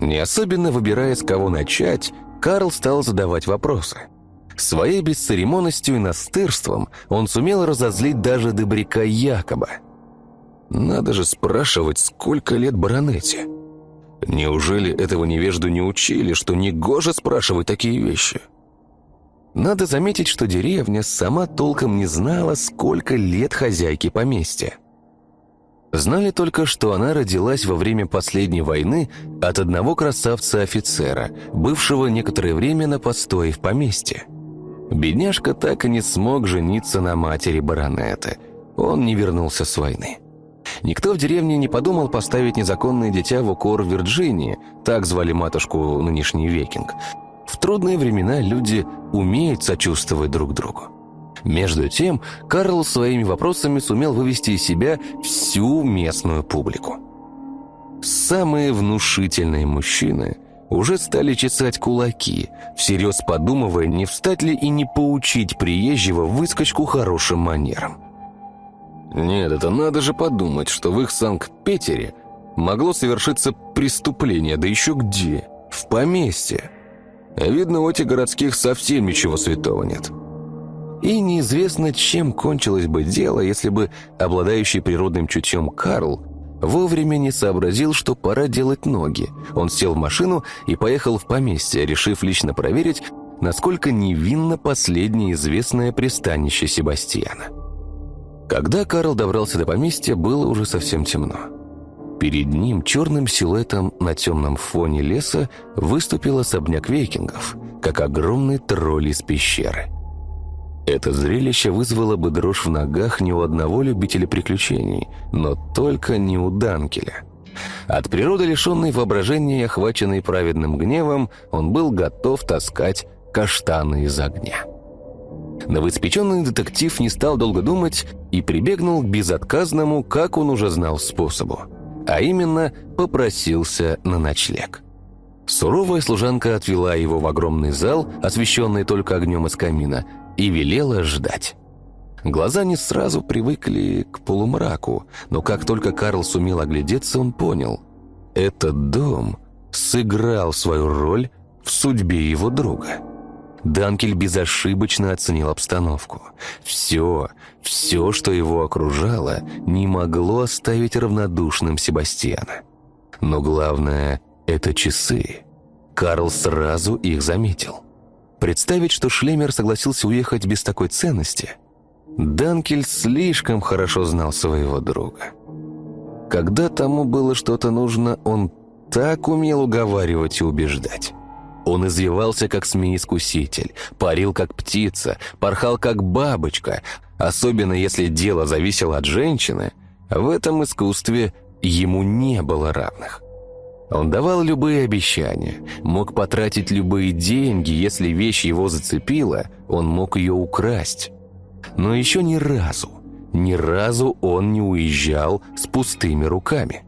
Не особенно выбирая, с кого начать, Карл стал задавать вопросы – Своей бесцеремонностью и настырством он сумел разозлить даже добряка Якоба. Надо же спрашивать, сколько лет баронете. Неужели этого невежду не учили, что негоже спрашивать такие вещи? Надо заметить, что деревня сама толком не знала, сколько лет хозяйки поместья. Знали только, что она родилась во время последней войны от одного красавца-офицера, бывшего некоторое время на постое в поместье. Бедняжка так и не смог жениться на матери баронета. Он не вернулся с войны. Никто в деревне не подумал поставить незаконное дитя в укор Вирджинии, так звали матушку нынешний викинг. В трудные времена люди умеют сочувствовать друг другу. Между тем, Карл своими вопросами сумел вывести из себя всю местную публику. Самые внушительные мужчины уже стали чесать кулаки, всерьез подумывая, не встать ли и не поучить приезжего выскочку хорошим манерам. Нет, это надо же подумать, что в их Санкт-Петере могло совершиться преступление, да еще где? В поместье. Видно, у этих городских совсем ничего святого нет. И неизвестно, чем кончилось бы дело, если бы обладающий природным чутьем Карл Вовремя не сообразил, что пора делать ноги. Он сел в машину и поехал в поместье, решив лично проверить, насколько невинно последнее известное пристанище Себастьяна. Когда Карл добрался до поместья, было уже совсем темно. Перед ним черным силуэтом на темном фоне леса выступил особняк викингов, как огромный тролль из пещеры – это зрелище вызвало бы дрожь в ногах ни у одного любителя приключений, но только не у Данкеля. От природы лишенной воображения и охваченной праведным гневом, он был готов таскать каштаны из огня. Новоиспеченный детектив не стал долго думать и прибегнул к безотказному, как он уже знал, способу. А именно, попросился на ночлег. Суровая служанка отвела его в огромный зал, освещенный только огнем из камина, и велела ждать. Глаза не сразу привыкли к полумраку, но как только Карл сумел оглядеться, он понял. Этот дом сыграл свою роль в судьбе его друга. Данкель безошибочно оценил обстановку. Все, все, что его окружало, не могло оставить равнодушным Себастьяна. Но главное — это часы. Карл сразу их заметил. Представить, что Шлемер согласился уехать без такой ценности — Данкель слишком хорошо знал своего друга. Когда тому было что-то нужно, он так умел уговаривать и убеждать. Он извивался, как змеискуситель, парил, как птица, порхал, как бабочка. Особенно, если дело зависело от женщины, в этом искусстве ему не было равных. Он давал любые обещания, мог потратить любые деньги, если вещь его зацепила, он мог ее украсть. Но еще ни разу, ни разу он не уезжал с пустыми руками.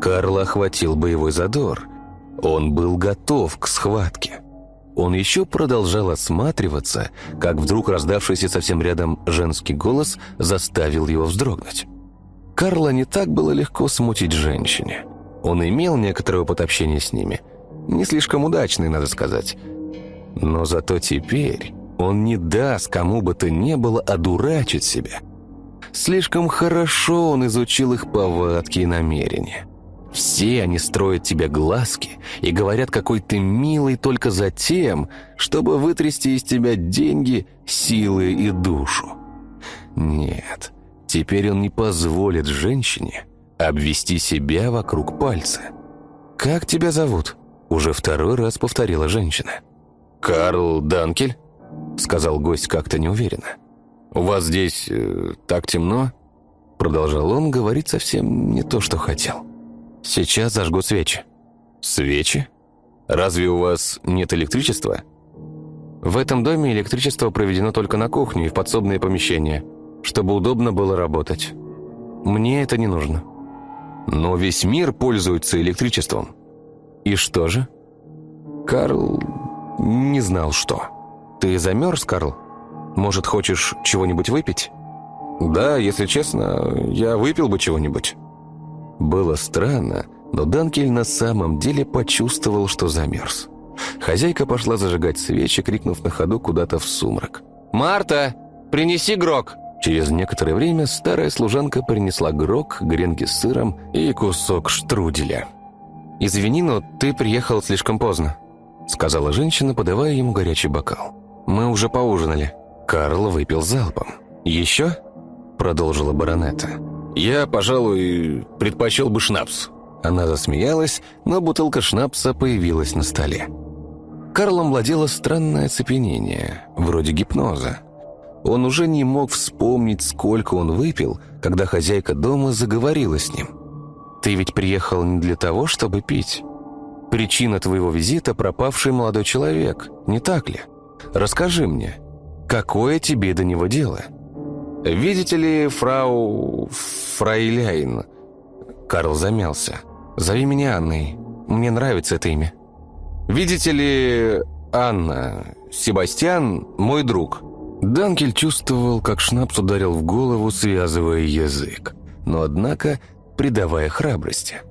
Карла охватил боевой задор – он был готов к схватке. Он еще продолжал осматриваться, как вдруг раздавшийся совсем рядом женский голос заставил его вздрогнуть. Карла не так было легко смутить женщине. Он имел некоторое опыт общения с ними. Не слишком удачный, надо сказать. Но зато теперь он не даст кому бы то ни было одурачить себя. Слишком хорошо он изучил их повадки и намерения. Все они строят тебе глазки и говорят, какой ты милый только за тем, чтобы вытрясти из тебя деньги, силы и душу. Нет, теперь он не позволит женщине обвести себя вокруг пальца. «Как тебя зовут?» Уже второй раз повторила женщина. «Карл Данкель?» Сказал гость как-то неуверенно. «У вас здесь э, так темно?» Продолжал он говорить совсем не то, что хотел. «Сейчас зажгу свечи». «Свечи? Разве у вас нет электричества?» «В этом доме электричество проведено только на кухню и в подсобные помещения, чтобы удобно было работать. Мне это не нужно». «Но весь мир пользуется электричеством». «И что же?» Карл не знал, что. «Ты замерз, Карл? Может, хочешь чего-нибудь выпить?» «Да, если честно, я выпил бы чего-нибудь». Было странно, но Данкель на самом деле почувствовал, что замерз. Хозяйка пошла зажигать свечи, крикнув на ходу куда-то в сумрак. «Марта, принеси грок!» Через некоторое время старая служанка принесла грок, гренки с сыром и кусок штруделя. «Извини, но ты приехал слишком поздно», — сказала женщина, подавая ему горячий бокал. «Мы уже поужинали». Карл выпил залпом. «Еще?» — продолжила баронета. «Я, пожалуй, предпочел бы шнапс». Она засмеялась, но бутылка шнапса появилась на столе. Карлом владело странное оцепенение, вроде гипноза. Он уже не мог вспомнить, сколько он выпил, когда хозяйка дома заговорила с ним. «Ты ведь приехал не для того, чтобы пить. Причина твоего визита – пропавший молодой человек, не так ли? Расскажи мне, какое тебе до него дело?» «Видите ли, фрау... фрайляйн...» Карл замялся. «Зови меня Анной. Мне нравится это имя». «Видите ли, Анна... Себастьян — мой друг». Данкель чувствовал, как шнапс ударил в голову, связывая язык, но, однако, придавая храбрости.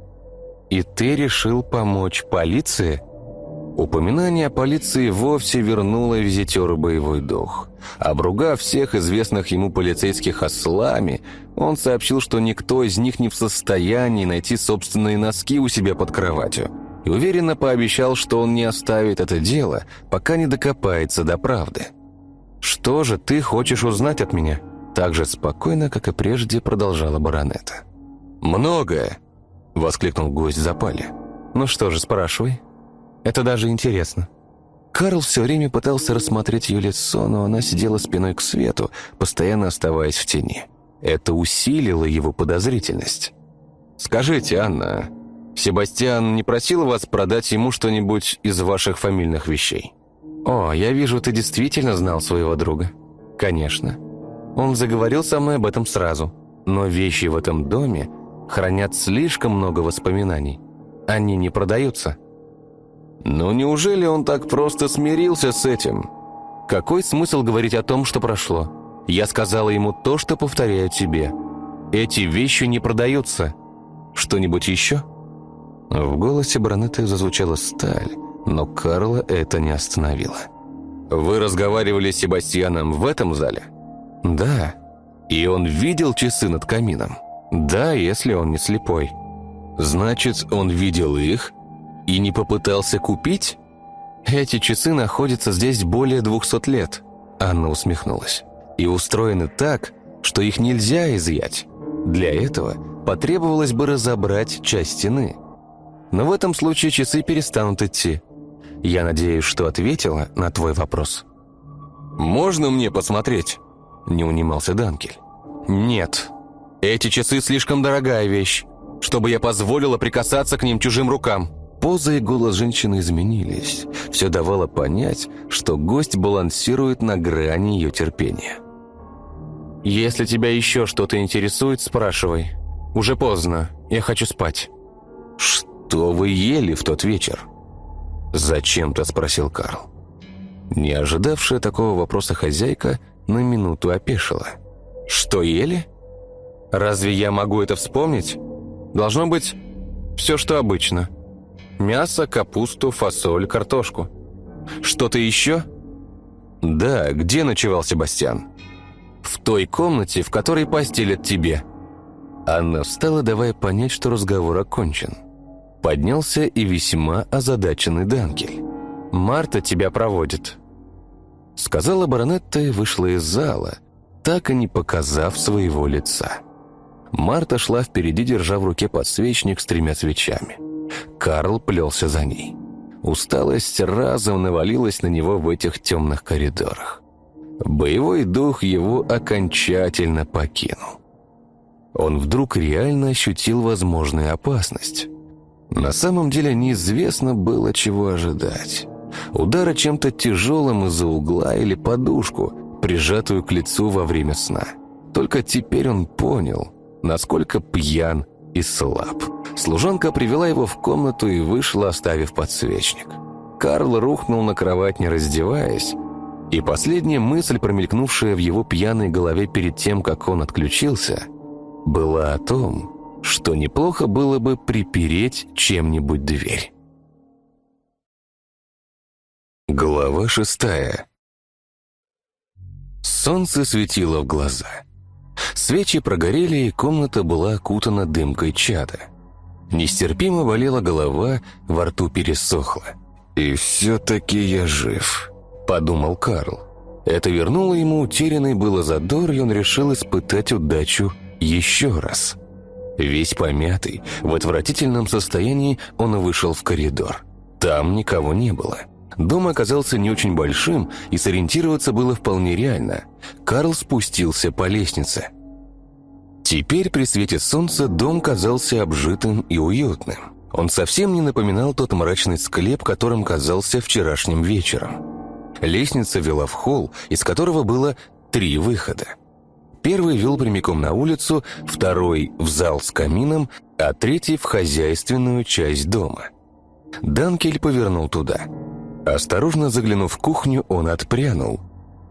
«И ты решил помочь полиции?» Упоминание о полиции вовсе вернуло визитеру боевой дух. Обругав всех известных ему полицейских ослами, он сообщил, что никто из них не в состоянии найти собственные носки у себя под кроватью, и уверенно пообещал, что он не оставит это дело, пока не докопается до правды. «Что же ты хочешь узнать от меня?» Так же спокойно, как и прежде, продолжала баронета. «Многое!» — воскликнул гость в запале. «Ну что же, спрашивай». Это даже интересно. Карл все время пытался рассмотреть ее лицо, но она сидела спиной к свету, постоянно оставаясь в тени. Это усилило его подозрительность. «Скажите, Анна, Себастьян не просил вас продать ему что-нибудь из ваших фамильных вещей?» «О, я вижу, ты действительно знал своего друга». «Конечно. Он заговорил со мной об этом сразу. Но вещи в этом доме хранят слишком много воспоминаний. Они не продаются». «Ну неужели он так просто смирился с этим?» «Какой смысл говорить о том, что прошло? Я сказала ему то, что повторяю тебе. Эти вещи не продаются. Что-нибудь еще?» В голосе Бронетты зазвучала сталь, но Карла это не остановило. «Вы разговаривали с Себастьяном в этом зале?» «Да». «И он видел часы над камином?» «Да, если он не слепой». «Значит, он видел их и не попытался купить?» «Эти часы находятся здесь более двухсот лет», — Анна усмехнулась. «И устроены так, что их нельзя изъять. Для этого потребовалось бы разобрать часть стены. Но в этом случае часы перестанут идти. Я надеюсь, что ответила на твой вопрос». «Можно мне посмотреть?» – не унимался Данкель. «Нет. Эти часы слишком дорогая вещь, чтобы я позволила прикасаться к ним чужим рукам». Поза и голос женщины изменились. Все давало понять, что гость балансирует на грани ее терпения. «Если тебя еще что-то интересует, спрашивай. Уже поздно. Я хочу спать». «Что вы ели в тот вечер?» «Зачем-то?» – спросил Карл. Не ожидавшая такого вопроса хозяйка на минуту опешила. «Что ели? Разве я могу это вспомнить? Должно быть все, что обычно. Мясо, капусту, фасоль, картошку. Что-то еще?» «Да, где ночевал Себастьян?» «В той комнате, в которой постелят тебе». Анна встала, давая понять, что разговор окончен. Поднялся и весьма озадаченный Данкель. «Марта тебя проводит», — сказала баронетта и вышла из зала, так и не показав своего лица. Марта шла впереди, держа в руке подсвечник с тремя свечами. Карл плелся за ней. Усталость разом навалилась на него в этих темных коридорах. Боевой дух его окончательно покинул. Он вдруг реально ощутил возможную опасность. На самом деле неизвестно было, чего ожидать. Удара чем-то тяжелым из-за угла или подушку, прижатую к лицу во время сна. Только теперь он понял, насколько пьян и слаб. Служанка привела его в комнату и вышла, оставив подсвечник. Карл рухнул на кровать, не раздеваясь, и последняя мысль, промелькнувшая в его пьяной голове перед тем, как он отключился, была о том, что неплохо было бы припереть чем-нибудь дверь. Глава шестая Солнце светило в глаза. Свечи прогорели, и комната была окутана дымкой чада. Нестерпимо болела голова, во рту пересохло. «И все-таки я жив», — подумал Карл. Это вернуло ему утерянный было задор, и он решил испытать удачу еще раз. Весь помятый, в отвратительном состоянии он вышел в коридор. Там никого не было. Дом оказался не очень большим, и сориентироваться было вполне реально. Карл спустился по лестнице. Теперь при свете солнца дом казался обжитым и уютным. Он совсем не напоминал тот мрачный склеп, которым казался вчерашним вечером. Лестница вела в холл, из которого было три выхода. Первый вел прямиком на улицу, второй – в зал с камином, а третий – в хозяйственную часть дома. Данкель повернул туда – Осторожно заглянув в кухню, он отпрянул.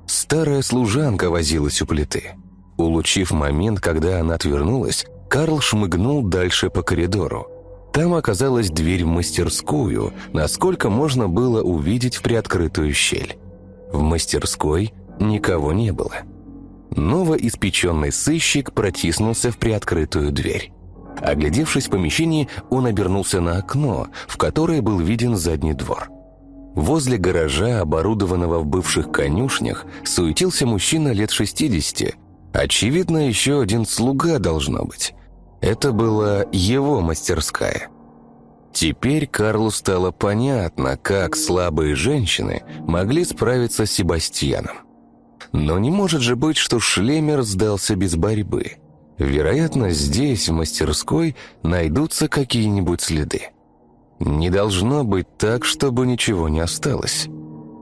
Старая служанка возилась у плиты. Улучив момент, когда она отвернулась, Карл шмыгнул дальше по коридору. Там оказалась дверь в мастерскую, насколько можно было увидеть в приоткрытую щель. В мастерской никого не было. Новоиспеченный сыщик протиснулся в приоткрытую дверь. Оглядевшись в помещении, он обернулся на окно, в которое был виден задний двор. Возле гаража, оборудованного в бывших конюшнях, суетился мужчина лет 60. Очевидно, еще один слуга должно быть. Это была его мастерская. Теперь Карлу стало понятно, как слабые женщины могли справиться с Себастьяном. Но не может же быть, что Шлемер сдался без борьбы. Вероятно, здесь, в мастерской, найдутся какие-нибудь следы. Не должно быть так, чтобы ничего не осталось.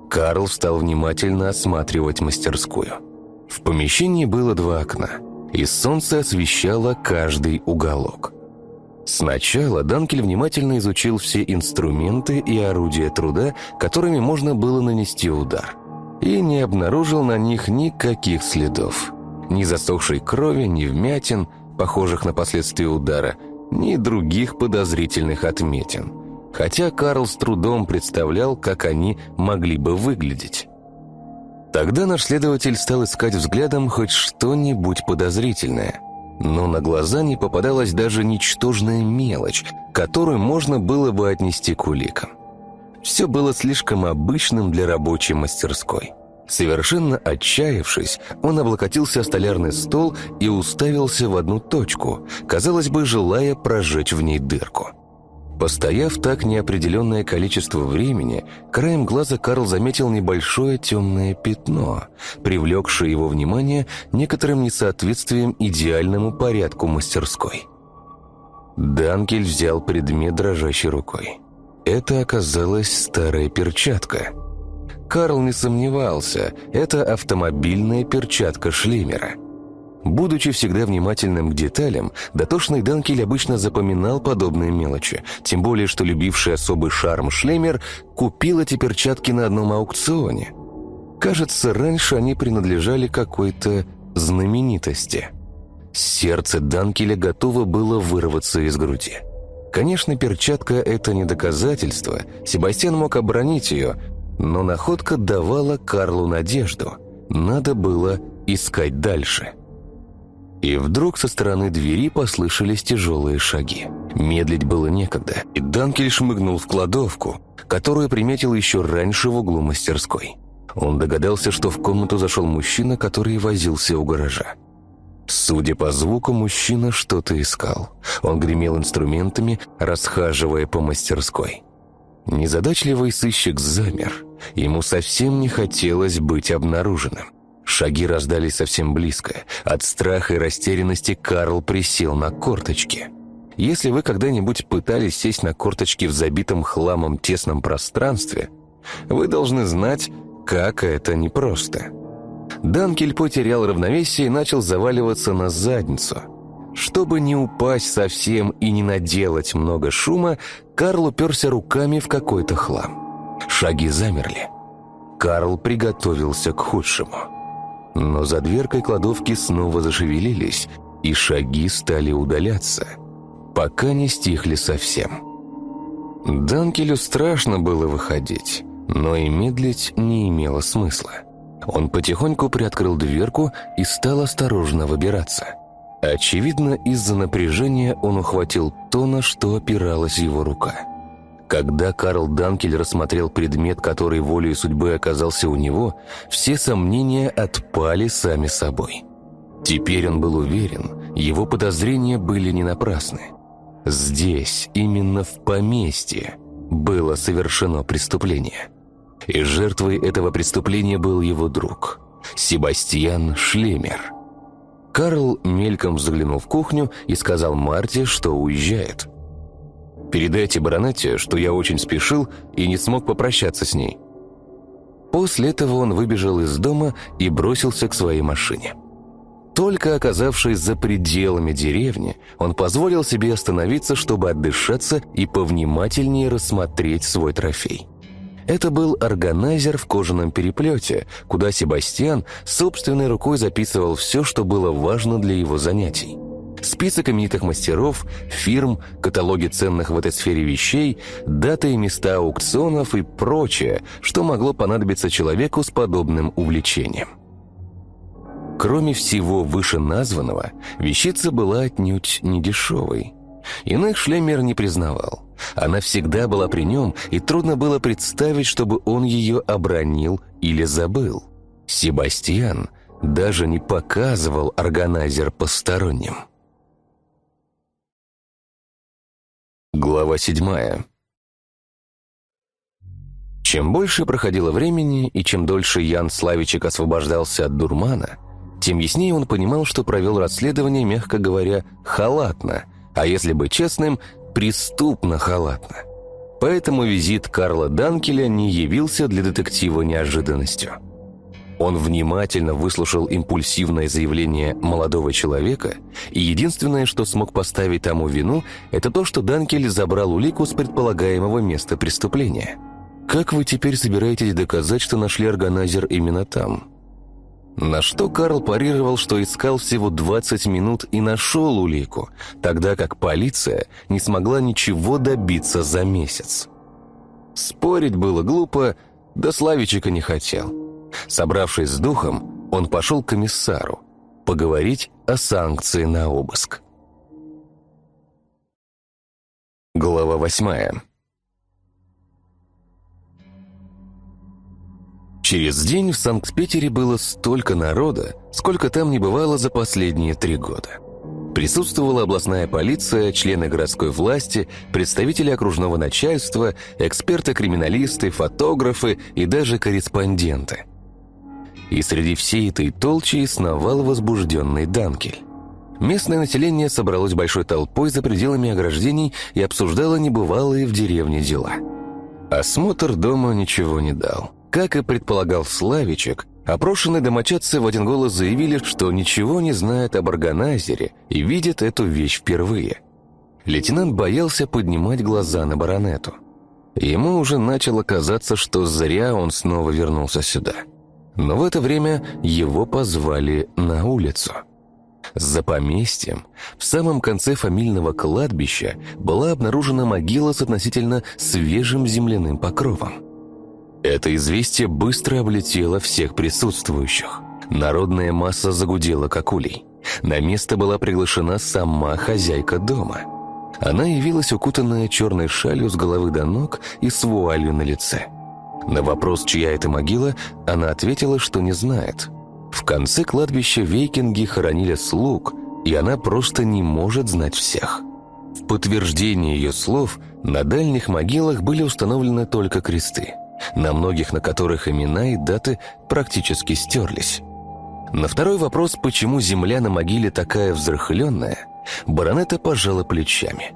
Карл стал внимательно осматривать мастерскую. В помещении было два окна, и солнце освещало каждый уголок. Сначала Данкель внимательно изучил все инструменты и орудия труда, которыми можно было нанести удар, и не обнаружил на них никаких следов. Ни засохшей крови, ни вмятин, похожих на последствия удара, ни других подозрительных отметин. Хотя Карл с трудом представлял, как они могли бы выглядеть. Тогда наш следователь стал искать взглядом хоть что-нибудь подозрительное. Но на глаза не попадалась даже ничтожная мелочь, которую можно было бы отнести к уликам. Все было слишком обычным для рабочей мастерской. Совершенно отчаявшись, он облокотился о столярный стол и уставился в одну точку, казалось бы, желая прожечь в ней дырку. Постояв так неопределенное количество времени, краем глаза Карл заметил небольшое темное пятно, привлекшее его внимание некоторым несоответствием идеальному порядку мастерской. Данкель взял предмет дрожащей рукой. Это оказалась старая перчатка – Карл не сомневался, это автомобильная перчатка Шлемера. Будучи всегда внимательным к деталям, дотошный Данкель обычно запоминал подобные мелочи, тем более, что любивший особый шарм Шлемер купил эти перчатки на одном аукционе. Кажется, раньше они принадлежали какой-то знаменитости. Сердце Данкеля готово было вырваться из груди. Конечно, перчатка – это не доказательство. Себастьян мог оборонить ее, но находка давала Карлу надежду. Надо было искать дальше. И вдруг со стороны двери послышались тяжелые шаги. Медлить было некогда, и Данкель шмыгнул в кладовку, которую приметил еще раньше в углу мастерской. Он догадался, что в комнату зашел мужчина, который возился у гаража. Судя по звуку, мужчина что-то искал. Он гремел инструментами, расхаживая по мастерской. Незадачливый сыщик замер. Ему совсем не хотелось быть обнаруженным. Шаги раздались совсем близко. От страха и растерянности Карл присел на корточки. Если вы когда-нибудь пытались сесть на корточки в забитом хламом тесном пространстве, вы должны знать, как это непросто. Данкель потерял равновесие и начал заваливаться на задницу – чтобы не упасть совсем и не наделать много шума, Карл уперся руками в какой-то хлам. Шаги замерли. Карл приготовился к худшему. Но за дверкой кладовки снова зашевелились, и шаги стали удаляться, пока не стихли совсем. Данкелю страшно было выходить, но и медлить не имело смысла. Он потихоньку приоткрыл дверку и стал осторожно выбираться – Очевидно, из-за напряжения он ухватил то, на что опиралась его рука. Когда Карл Данкель рассмотрел предмет, который волей судьбы оказался у него, все сомнения отпали сами собой. Теперь он был уверен, его подозрения были не напрасны. Здесь, именно в поместье, было совершено преступление. И жертвой этого преступления был его друг, Себастьян Шлемер – Карл мельком заглянул в кухню и сказал Марте, что уезжает. «Передайте баронете, что я очень спешил и не смог попрощаться с ней». После этого он выбежал из дома и бросился к своей машине. Только оказавшись за пределами деревни, он позволил себе остановиться, чтобы отдышаться и повнимательнее рассмотреть свой трофей. Это был органайзер в кожаном переплете, куда Себастьян собственной рукой записывал все, что было важно для его занятий. Список именитых мастеров, фирм, каталоги ценных в этой сфере вещей, даты и места аукционов и прочее, что могло понадобиться человеку с подобным увлечением. Кроме всего вышеназванного, вещица была отнюдь не дешевой. Иных Шлемер не признавал. Она всегда была при нем, и трудно было представить, чтобы он ее обронил или забыл. Себастьян даже не показывал органайзер посторонним. Глава седьмая. Чем больше проходило времени, и чем дольше Ян Славичек освобождался от дурмана, тем яснее он понимал, что провел расследование, мягко говоря, халатно, а если быть честным, преступно халатно. Поэтому визит Карла Данкеля не явился для детектива неожиданностью. Он внимательно выслушал импульсивное заявление молодого человека, и единственное, что смог поставить тому вину, это то, что Данкель забрал улику с предполагаемого места преступления. «Как вы теперь собираетесь доказать, что нашли органайзер именно там?» На что Карл парировал, что искал всего 20 минут и нашел улику, тогда как полиция не смогла ничего добиться за месяц. Спорить было глупо, да Славичика не хотел. Собравшись с духом, он пошел к комиссару поговорить о санкции на обыск. Глава восьмая Через день в Санкт-Петере было столько народа, сколько там не бывало за последние три года. Присутствовала областная полиция, члены городской власти, представители окружного начальства, эксперты-криминалисты, фотографы и даже корреспонденты. И среди всей этой толчи сновал возбужденный Данкель. Местное население собралось большой толпой за пределами ограждений и обсуждало небывалые в деревне дела. Осмотр дома ничего не дал. Как и предполагал Славичек, опрошенные домочадцы в один голос заявили, что ничего не знают об органайзере и видят эту вещь впервые. Лейтенант боялся поднимать глаза на баронету. Ему уже начало казаться, что зря он снова вернулся сюда. Но в это время его позвали на улицу. За поместьем, в самом конце фамильного кладбища, была обнаружена могила с относительно свежим земляным покровом. Это известие быстро облетело всех присутствующих. Народная масса загудела, как улей. На место была приглашена сама хозяйка дома. Она явилась укутанная черной шалью с головы до ног и с вуалью на лице. На вопрос, чья это могила, она ответила, что не знает. В конце кладбища вейкинги хоронили слуг, и она просто не может знать всех. В подтверждение ее слов на дальних могилах были установлены только кресты – на многих на которых имена и даты практически стерлись. На второй вопрос, почему земля на могиле такая взрыхленная, баронета пожала плечами.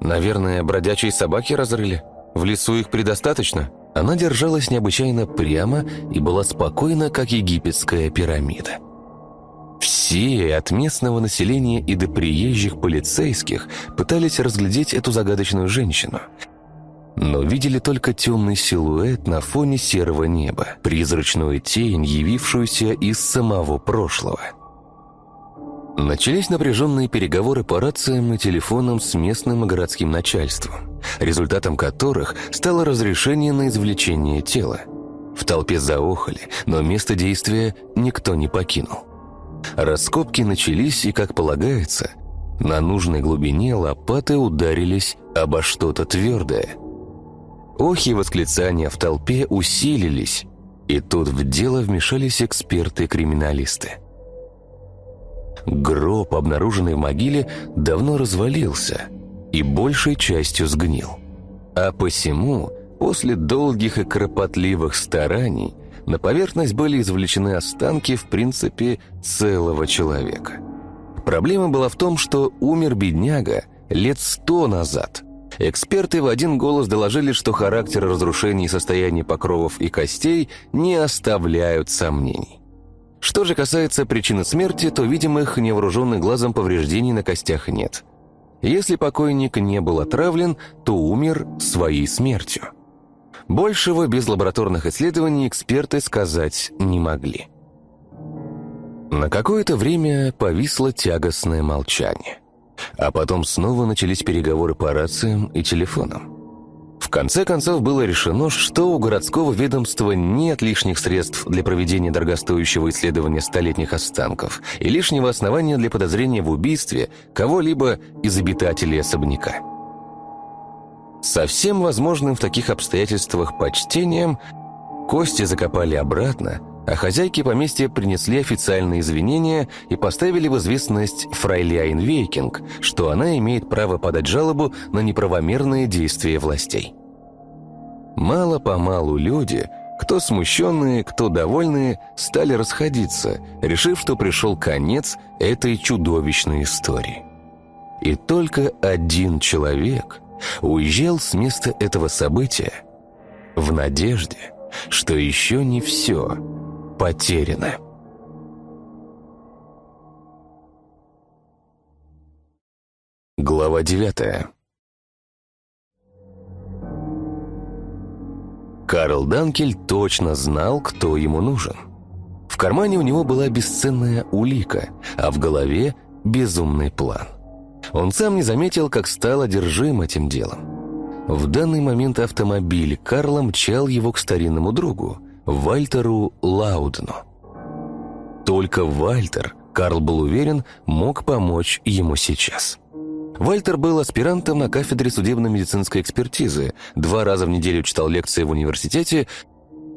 «Наверное, бродячие собаки разрыли. В лесу их предостаточно». Она держалась необычайно прямо и была спокойна, как египетская пирамида. Все, от местного населения и до приезжих полицейских, пытались разглядеть эту загадочную женщину – но видели только темный силуэт на фоне серого неба, призрачную тень, явившуюся из самого прошлого. Начались напряженные переговоры по рациям и телефонам с местным городским начальством, результатом которых стало разрешение на извлечение тела. В толпе заохали, но место действия никто не покинул. Раскопки начались, и, как полагается, на нужной глубине лопаты ударились обо что-то твердое – Охи и восклицания в толпе усилились, и тут в дело вмешались эксперты-криминалисты. Гроб, обнаруженный в могиле, давно развалился и большей частью сгнил. А посему, после долгих и кропотливых стараний, на поверхность были извлечены останки, в принципе, целого человека. Проблема была в том, что умер бедняга лет сто назад – Эксперты в один голос доложили, что характер разрушений и состояние покровов и костей не оставляют сомнений. Что же касается причины смерти, то видимых невооруженным глазом повреждений на костях нет. Если покойник не был отравлен, то умер своей смертью. Большего без лабораторных исследований эксперты сказать не могли. На какое-то время повисло тягостное молчание. А потом снова начались переговоры по рациям и телефонам. В конце концов было решено, что у городского ведомства нет лишних средств для проведения дорогостоящего исследования столетних останков и лишнего основания для подозрения в убийстве кого-либо из обитателей особняка. Со всем возможным в таких обстоятельствах почтением кости закопали обратно, а хозяйки поместья принесли официальные извинения и поставили в известность фрайляйн Вейкинг, что она имеет право подать жалобу на неправомерные действия властей. Мало-помалу люди, кто смущенные, кто довольные, стали расходиться, решив, что пришел конец этой чудовищной истории. И только один человек уезжал с места этого события в надежде, что еще не все потеряно. Глава девятая Карл Данкель точно знал, кто ему нужен. В кармане у него была бесценная улика, а в голове – безумный план. Он сам не заметил, как стал одержим этим делом. В данный момент автомобиль Карла мчал его к старинному другу, Вальтеру Лаудену. Только Вальтер, Карл был уверен, мог помочь ему сейчас. Вальтер был аспирантом на кафедре судебно-медицинской экспертизы, два раза в неделю читал лекции в университете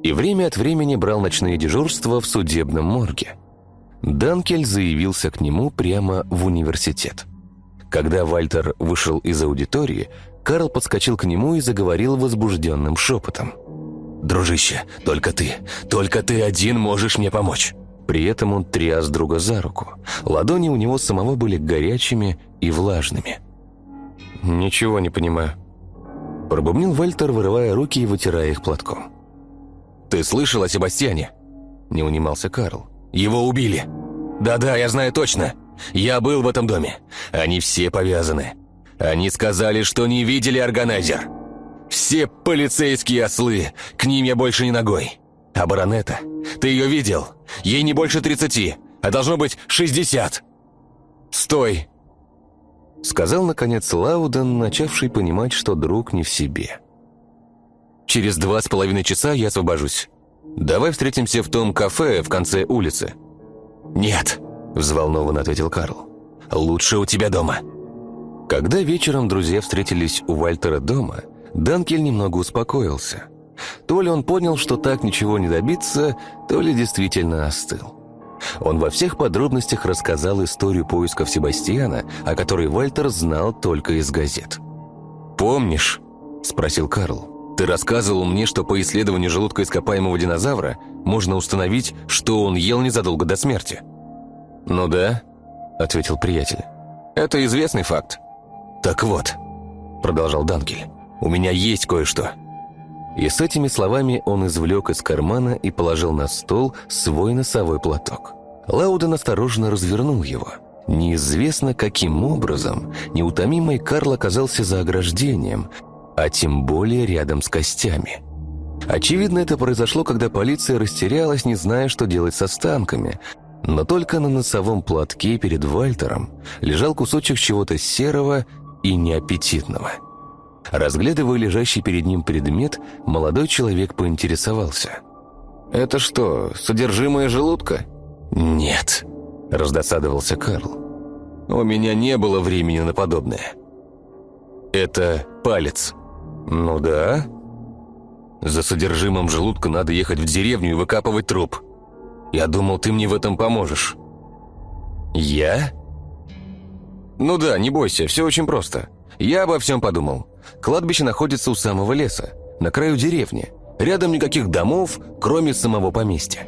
и время от времени брал ночные дежурства в судебном морге. Данкель заявился к нему прямо в университет. Когда Вальтер вышел из аудитории, Карл подскочил к нему и заговорил возбужденным шепотом. «Дружище, только ты, только ты один можешь мне помочь!» При этом он тряс друга за руку. Ладони у него самого были горячими и влажными. «Ничего не понимаю», – пробубнил Вальтер, вырывая руки и вытирая их платком. «Ты слышал о Себастьяне?» – не унимался Карл. «Его убили!» «Да-да, я знаю точно! Я был в этом доме. Они все повязаны. Они сказали, что не видели органайзер. Все полицейские ослы, к ним я больше не ногой. А баронета? Ты ее видел? Ей не больше тридцати, а должно быть шестьдесят. Стой!» Сказал, наконец, Лауден, начавший понимать, что друг не в себе. «Через два с половиной часа я освобожусь. Давай встретимся в том кафе в конце улицы». «Нет», — взволнованно ответил Карл. «Лучше у тебя дома». Когда вечером друзья встретились у Вальтера дома, Данкель немного успокоился. То ли он понял, что так ничего не добиться, то ли действительно остыл. Он во всех подробностях рассказал историю поисков Себастьяна, о которой Вальтер знал только из газет. «Помнишь?» – спросил Карл. «Ты рассказывал мне, что по исследованию желудка ископаемого динозавра можно установить, что он ел незадолго до смерти». «Ну да», – ответил приятель. «Это известный факт». «Так вот», – продолжал Данкель, – «у меня есть кое-что». И с этими словами он извлек из кармана и положил на стол свой носовой платок. Лауден осторожно развернул его. Неизвестно, каким образом неутомимый Карл оказался за ограждением, а тем более рядом с костями. Очевидно, это произошло, когда полиция растерялась, не зная, что делать с останками, но только на носовом платке перед Вальтером лежал кусочек чего-то серого и неаппетитного – Разглядывая лежащий перед ним предмет, молодой человек поинтересовался. «Это что, содержимое желудка?» «Нет», — раздосадовался Карл. «У меня не было времени на подобное». «Это палец». «Ну да». «За содержимым желудка надо ехать в деревню и выкапывать труп. Я думал, ты мне в этом поможешь». «Я?» «Ну да, не бойся, все очень просто. Я обо всем подумал. Кладбище находится у самого леса, на краю деревни. Рядом никаких домов, кроме самого поместья.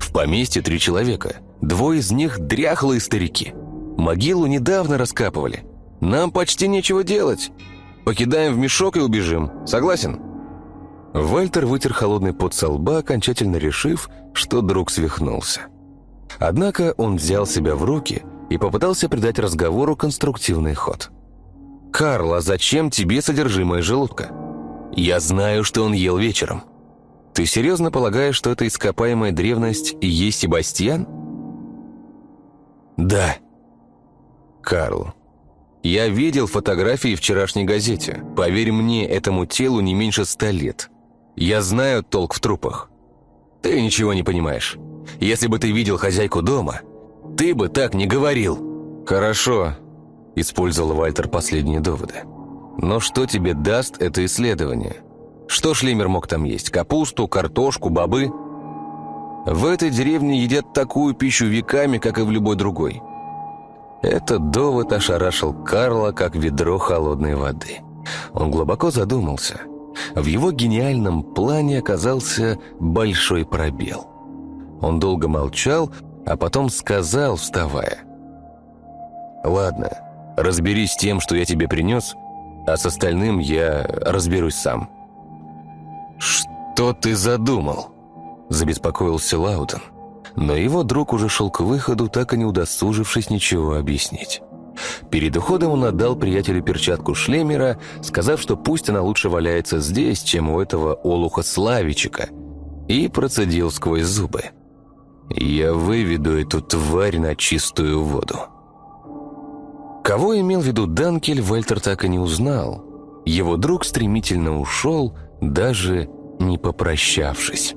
В поместье три человека. Двое из них дряхлые старики. Могилу недавно раскапывали. Нам почти нечего делать. Покидаем в мешок и убежим. Согласен?» Вальтер вытер холодный пот со лба, окончательно решив, что друг свихнулся. Однако он взял себя в руки и попытался придать разговору конструктивный ход – «Карл, а зачем тебе содержимое желудка? Я знаю, что он ел вечером. Ты серьезно полагаешь, что эта ископаемая древность и есть Себастьян?» «Да». «Карл, я видел фотографии в вчерашней газете. Поверь мне, этому телу не меньше ста лет. Я знаю толк в трупах. Ты ничего не понимаешь. Если бы ты видел хозяйку дома, ты бы так не говорил». «Хорошо, Использовал Вальтер последние доводы. Но что тебе даст это исследование? Что Шлемер мог там есть? Капусту, картошку, бобы? В этой деревне едят такую пищу веками, как и в любой другой. Этот довод ошарашил Карла, как ведро холодной воды. Он глубоко задумался. В его гениальном плане оказался большой пробел. Он долго молчал, а потом сказал, вставая. «Ладно, Разберись с тем, что я тебе принес, А с остальным я разберусь сам». «Что ты задумал?» Забеспокоился Лаутон. Но его друг уже шел к выходу, так и не удосужившись ничего объяснить. Перед уходом он отдал приятелю перчатку Шлемера, сказав, что пусть она лучше валяется здесь, чем у этого олуха Славичика, и процедил сквозь зубы. «Я выведу эту тварь на чистую воду». Кого имел в виду Данкель, Вальтер так и не узнал. Его друг стремительно ушел, даже не попрощавшись.